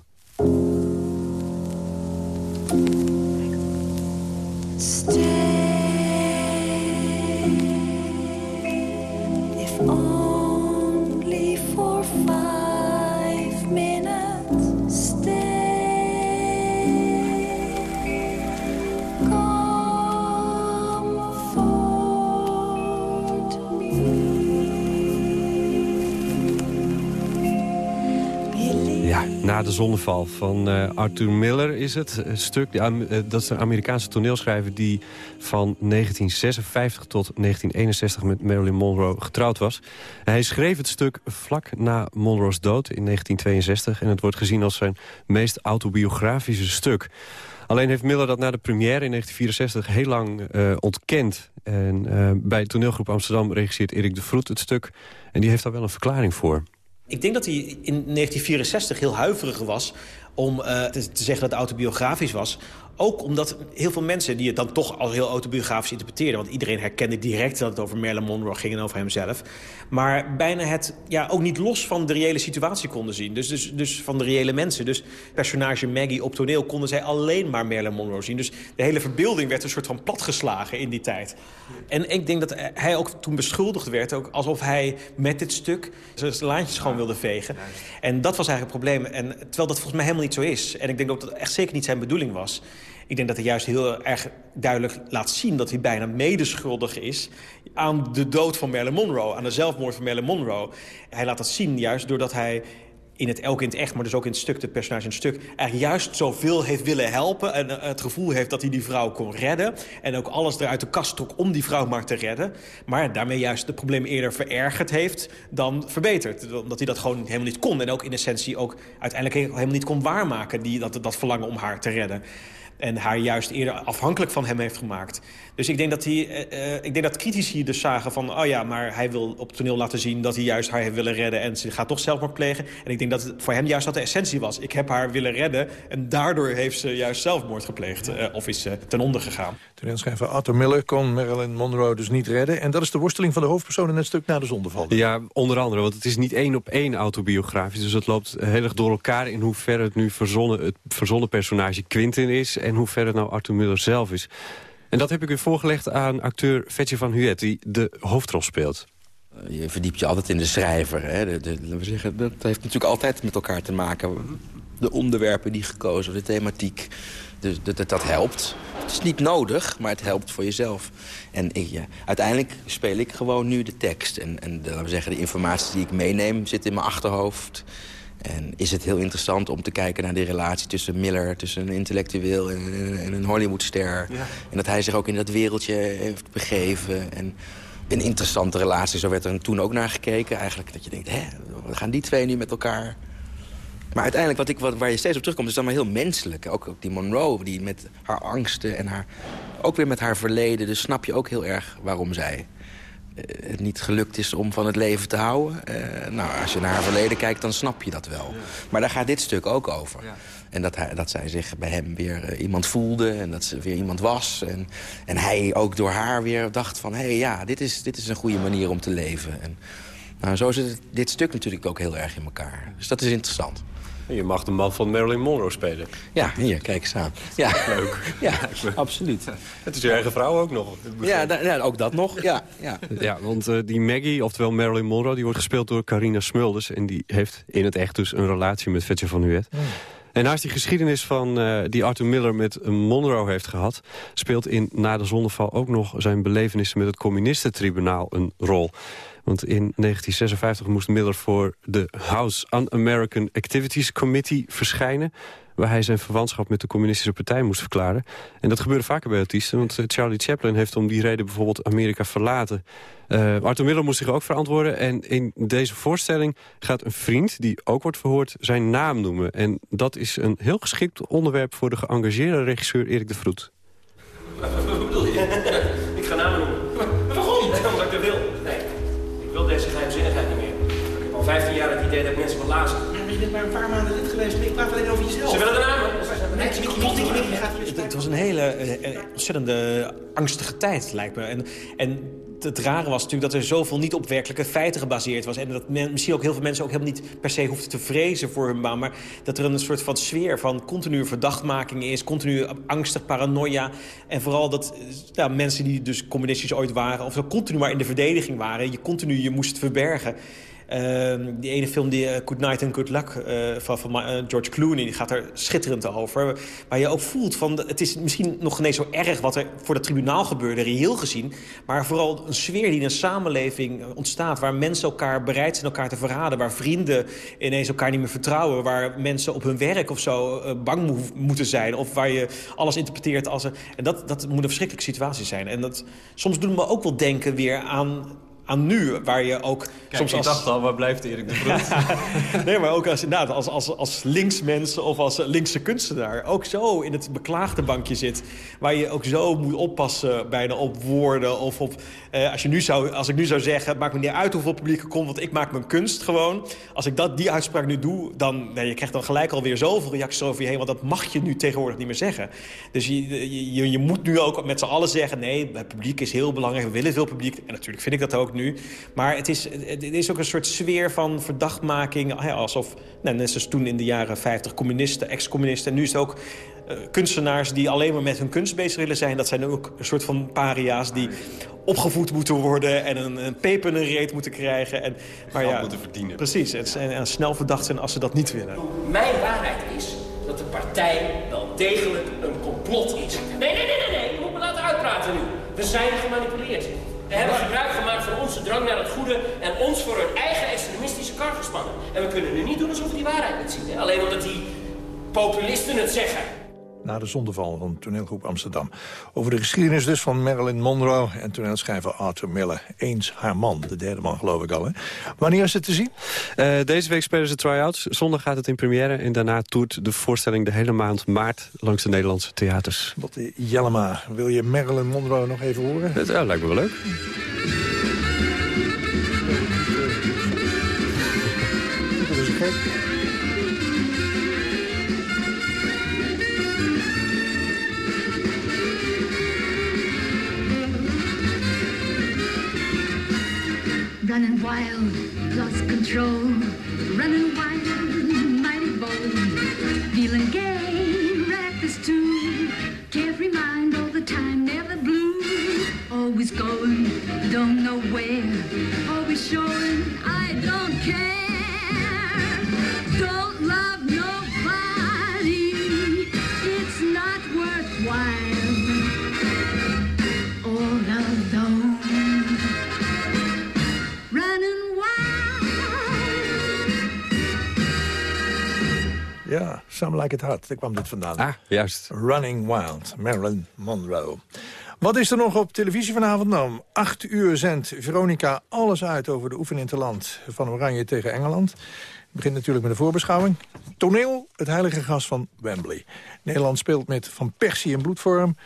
De zonneval van eh, Arthur Miller is het een stuk. Eh, dat is een Amerikaanse toneelschrijver die van 1956 tot 1961 met Marilyn Monroe getrouwd was. Hij schreef het stuk vlak na Monroe's dood in 1962. En het wordt gezien als zijn meest autobiografische stuk. Alleen heeft Miller dat na de première in 1964 heel lang eh, ontkend. En eh, bij toneelgroep Amsterdam regisseert Erik de Vroet het stuk. En die heeft daar wel een verklaring voor. Ik denk dat hij in 1964 heel huiverig was om eh, te, te zeggen dat het autobiografisch was. Ook omdat heel veel mensen die het dan toch als heel autobiografisch interpreteerden... want iedereen herkende direct dat het over Marilyn Monroe ging en over hemzelf... maar bijna het ja, ook niet los van de reële situatie konden zien. Dus, dus, dus van de reële mensen. Dus personage Maggie op toneel konden zij alleen maar Marilyn Monroe zien. Dus de hele verbeelding werd een soort van platgeslagen in die tijd. En ik denk dat hij ook toen beschuldigd werd... ook alsof hij met dit stuk zijn laantjes gewoon wilde vegen. En dat was eigenlijk het probleem. En, terwijl dat volgens mij helemaal niet zo is. En ik denk ook dat het echt zeker niet zijn bedoeling was. Ik denk dat hij juist heel erg duidelijk laat zien... dat hij bijna medeschuldig is aan de dood van Marilyn Monroe. Aan de zelfmoord van Marilyn Monroe. Hij laat dat zien juist doordat hij in het, ook in het echt, maar dus ook in het stuk, de personage in het stuk... eigenlijk juist zoveel heeft willen helpen... en eh, het gevoel heeft dat hij die vrouw kon redden... en ook alles eruit de kast trok om die vrouw maar te redden... maar daarmee juist het probleem eerder verergerd heeft dan verbeterd. Omdat hij dat gewoon helemaal niet kon. En ook in essentie ook uiteindelijk helemaal niet kon waarmaken... Die, dat, dat verlangen om haar te redden. En haar juist eerder afhankelijk van hem heeft gemaakt. Dus ik denk dat, hij, uh, ik denk dat critici dus zagen van... oh ja, maar hij wil op het toneel laten zien dat hij juist haar heeft willen redden... en ze gaat toch zelfmoord plegen. En ik denk dat het voor hem juist dat de essentie was. Ik heb haar willen redden en daardoor heeft ze juist zelfmoord gepleegd. Uh, of is ze ten onder gegaan. Toneelschrijver Arthur Miller kon Marilyn Monroe dus niet redden. En dat is de worsteling van de hoofdpersoon in het stuk na de zondeval. Ja, onder andere, want het is niet één op één autobiografisch. Dus het loopt heel erg door elkaar in hoeverre het nu verzonnen, het verzonnen personage Quentin is... en hoe ver het nou Arthur Miller zelf is. En dat heb ik u voorgelegd aan acteur Vetje van Huet, die de hoofdrol speelt. Je verdiept je altijd in de schrijver. Hè? Laten we zeggen, dat heeft natuurlijk altijd met elkaar te maken. De onderwerpen die gekozen de thematiek. Dus dat, dat helpt. Het is niet nodig, maar het helpt voor jezelf. En ik, ja, uiteindelijk speel ik gewoon nu de tekst. En, en laten we zeggen, de informatie die ik meeneem zit in mijn achterhoofd. En is het heel interessant om te kijken naar die relatie tussen Miller... tussen een intellectueel en, en een Hollywoodster. Ja. En dat hij zich ook in dat wereldje heeft begeven. En een interessante relatie, zo werd er toen ook naar gekeken. Eigenlijk dat je denkt, hè, gaan die twee nu met elkaar... Maar uiteindelijk, wat ik, wat, waar je steeds op terugkomt, is dan maar heel menselijk. Ook, ook die Monroe, die met haar angsten en haar, ook weer met haar verleden. Dus snap je ook heel erg waarom zij het niet gelukt is om van het leven te houden. Uh, nou, als je naar haar verleden kijkt, dan snap je dat wel. Maar daar gaat dit stuk ook over. Ja. En dat, hij, dat zij zich bij hem weer uh, iemand voelde en dat ze weer iemand was. En, en hij ook door haar weer dacht van... hé, hey, ja, dit is, dit is een goede manier om te leven. En, nou, zo zit dit stuk natuurlijk ook heel erg in elkaar. Dus dat is interessant. Je mag de man van Marilyn Monroe spelen. Ja, hier, kijk eens aan. Ja. Leuk. Ja, absoluut. Het is je eigen vrouw ook nog. Ja, ja, ook dat nog. Ja, ja. ja want uh, die Maggie, oftewel Marilyn Monroe... die wordt gespeeld door Carina Smulders. En die heeft in het echt dus een relatie met Vetje van Huet. Mm. En naast die geschiedenis van, uh, die Arthur Miller met Monroe heeft gehad... speelt in Na de Zonneval ook nog zijn belevenissen met het communistentribunaal een rol. Want in 1956 moest Miller voor de House Un-American Activities Committee verschijnen waar hij zijn verwantschap met de communistische partij moest verklaren. En dat gebeurde vaker bij artiesten, want eh, Charlie Chaplin heeft om die reden bijvoorbeeld Amerika verlaten. Uh, Arthur Miller moest zich ook verantwoorden en in deze voorstelling gaat een vriend, die ook wordt verhoord, zijn naam noemen. En dat is een heel geschikt onderwerp voor de geëngageerde regisseur Erik de Vroet. idee dat mensen me lazen. Je bent maar een paar maanden lid geweest. Ik praat alleen over jezelf. Ze willen de namen. Nee, Mickey, Mickey, Mickey, Mickey, gaat Het, het was een hele eh, eh, ontzettende angstige tijd, lijkt me. En, en het rare was natuurlijk dat er zoveel niet op werkelijke feiten gebaseerd was. En dat men, misschien ook heel veel mensen ook helemaal niet per se hoefden te vrezen voor hun baan. Maar dat er een soort van sfeer van continue verdachtmaking is. Continu angstig paranoia. En vooral dat ja, mensen die dus communistisch ooit waren... of zo continu maar in de verdediging waren. Je continu je moest verbergen. Uh, die ene film, die, uh, Good Night and Good Luck, uh, van, van George Clooney... die gaat er schitterend over. Waar je ook voelt van... het is misschien nog ineens zo erg wat er voor het tribunaal gebeurde, reëel gezien... maar vooral een sfeer die in een samenleving ontstaat... waar mensen elkaar bereid zijn elkaar te verraden... waar vrienden ineens elkaar niet meer vertrouwen... waar mensen op hun werk of zo bang mo moeten zijn... of waar je alles interpreteert als... Een, en dat, dat moet een verschrikkelijke situatie zijn. En dat, soms doen we ook wel denken weer aan aan nu, waar je ook... Kijk, soms ik als... dacht al, waar blijft Erik de Vroet? nee, maar ook als, inderdaad, als, als, als linksmens of als linkse kunstenaar... ook zo in het beklaagde bankje zit... waar je ook zo moet oppassen bijna op woorden of op... Eh, als, je nu zou, als ik nu zou zeggen, het maakt me niet uit hoeveel publiek er komt... want ik maak mijn kunst gewoon. Als ik dat, die uitspraak nu doe, dan nee, je krijgt dan gelijk alweer zoveel reacties over je heen... want dat mag je nu tegenwoordig niet meer zeggen. Dus je, je, je moet nu ook met z'n allen zeggen... nee, het publiek is heel belangrijk, we willen veel publiek. En natuurlijk vind ik dat ook nu. Maar het is, het is ook een soort sfeer van verdachtmaking... alsof, nou, net zoals toen in de jaren 50, communisten, ex-communisten... en nu is het ook uh, kunstenaars die alleen maar met hun kunst bezig willen zijn. Dat zijn ook een soort van paria's die opgevoed moeten worden... en een, een peper in een reet moeten krijgen. En, maar ja, moeten verdienen. Precies, het, en, en snel verdacht zijn als ze dat niet willen. Mijn waarheid is dat de partij wel degelijk een complot is. Nee, nee, nee, nee, nee. Je moet me laten uitpraten nu. We zijn gemanipuleerd. We hebben gebruik gemaakt van onze drang naar het goede... en ons voor hun eigen extremistische kar gespannen. En we kunnen nu niet doen alsof we die waarheid niet zien. Hè? Alleen omdat die populisten het zeggen. Na de zondeval van toneelgroep Amsterdam. Over de geschiedenis dus van Marilyn Monroe en toneelschrijver Arthur Miller. Eens haar man, de derde man geloof ik al. Hè? Wanneer is het te zien? Uh, deze week spelen ze try-outs. Zondag gaat het in première. En daarna toert de voorstelling de hele maand maart langs de Nederlandse theaters. Botte Jellema, wil je Marilyn Monroe nog even horen? Dat ja, lijkt me wel leuk. Running wild, lost control. Running wild, mighty bold. Feeling gay, reckless too. Carefree mind all the time, never blue. Always going, don't know where. Always showing, Ja, Some Like It Hot. Daar kwam dit vandaan. Ah, juist. Running Wild, Marilyn Monroe. Wat is er nog op televisie vanavond? Nou, om acht uur zendt Veronica alles uit over de oefeninterland van Oranje tegen Engeland. Het begint natuurlijk met de voorbeschouwing. Toneel, het heilige gas van Wembley. Nederland speelt met Van Persie in bloedvorm.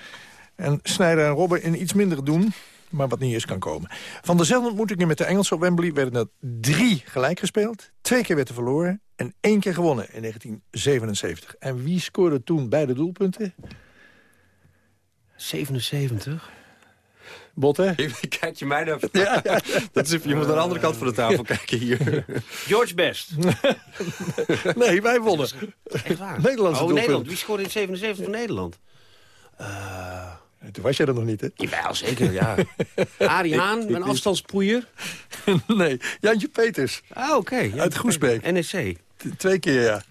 En Snijder en Robben in iets minder doen, maar wat niet eens kan komen. Van dezelfde ontmoetingen met de Engelsen op Wembley werden er drie gelijk gespeeld. Twee keer werd er verloren en één keer gewonnen in 1977. En wie scoorde toen beide doelpunten? 77? Bot, hè? Kijk je mij naar... Ja, ja. Dat is, je moet aan de andere kant van de tafel kijken hier. George Best. nee, wij wonnen. Echt waar? Nederlandse oh, doelpunt. Nederland. Wie scoorde in 77 voor Nederland? Uh, Toen was jij er nog niet, hè? Jawel, zeker, ja. Arie Haan, een afstandspoeier? nee, Jantje Peters. Ah, oké. Uit Goesbeek. NEC. Twee keer, ja.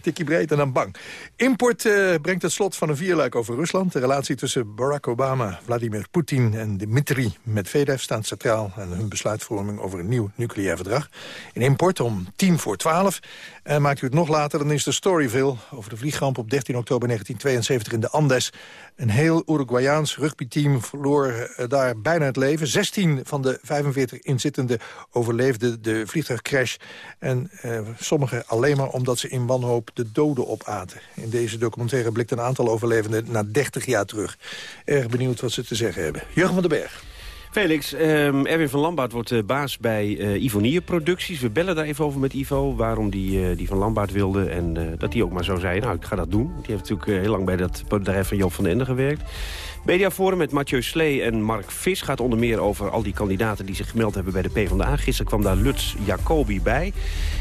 tikkie breed en dan bang. Import eh, brengt het slot van een vierluik over Rusland. De relatie tussen Barack Obama, Vladimir Poetin en Dmitri Medvedev staan centraal... en hun besluitvorming over een nieuw nucleair verdrag. In Import om tien voor twaalf. En maakt u het nog later, dan is de Storyville... over de vliegramp op 13 oktober 1972 in de Andes. Een heel Uruguayaans rugbyteam verloor eh, daar bijna het leven. 16 van de 45 inzittenden overleefden de vliegtuigcrash. En eh, sommigen alleen maar omdat ze in wanhoop de doden opaten. In deze documentaire blikt een aantal overlevenden na 30 jaar terug. Erg benieuwd wat ze te zeggen hebben. Jurgen van den Berg. Felix, ehm, Erwin van Lambaard wordt uh, baas bij uh, Ivonier Producties. We bellen daar even over met Ivo, waarom die, uh, die van Lambaard wilde. En dat hij ook maar zo zei, nou, ik ga dat doen. Die heeft natuurlijk heel lang bij dat bedrijf van Joop van den Ende gewerkt. Mediaforum met Mathieu Slee en Mark Vis gaat onder meer over al die kandidaten die zich gemeld hebben bij de PvdA. Gisteren kwam daar Lutz Jacobi bij.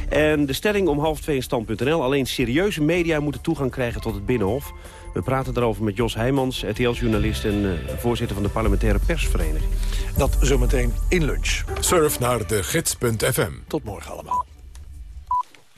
En de stelling om half twee in stand.nl. Alleen serieuze media moeten toegang krijgen tot het Binnenhof. We praten daarover met Jos Heijmans, RTL-journalist en uh, voorzitter van de parlementaire persvereniging. Dat zometeen in lunch. Surf naar de gids.fm. Tot morgen allemaal.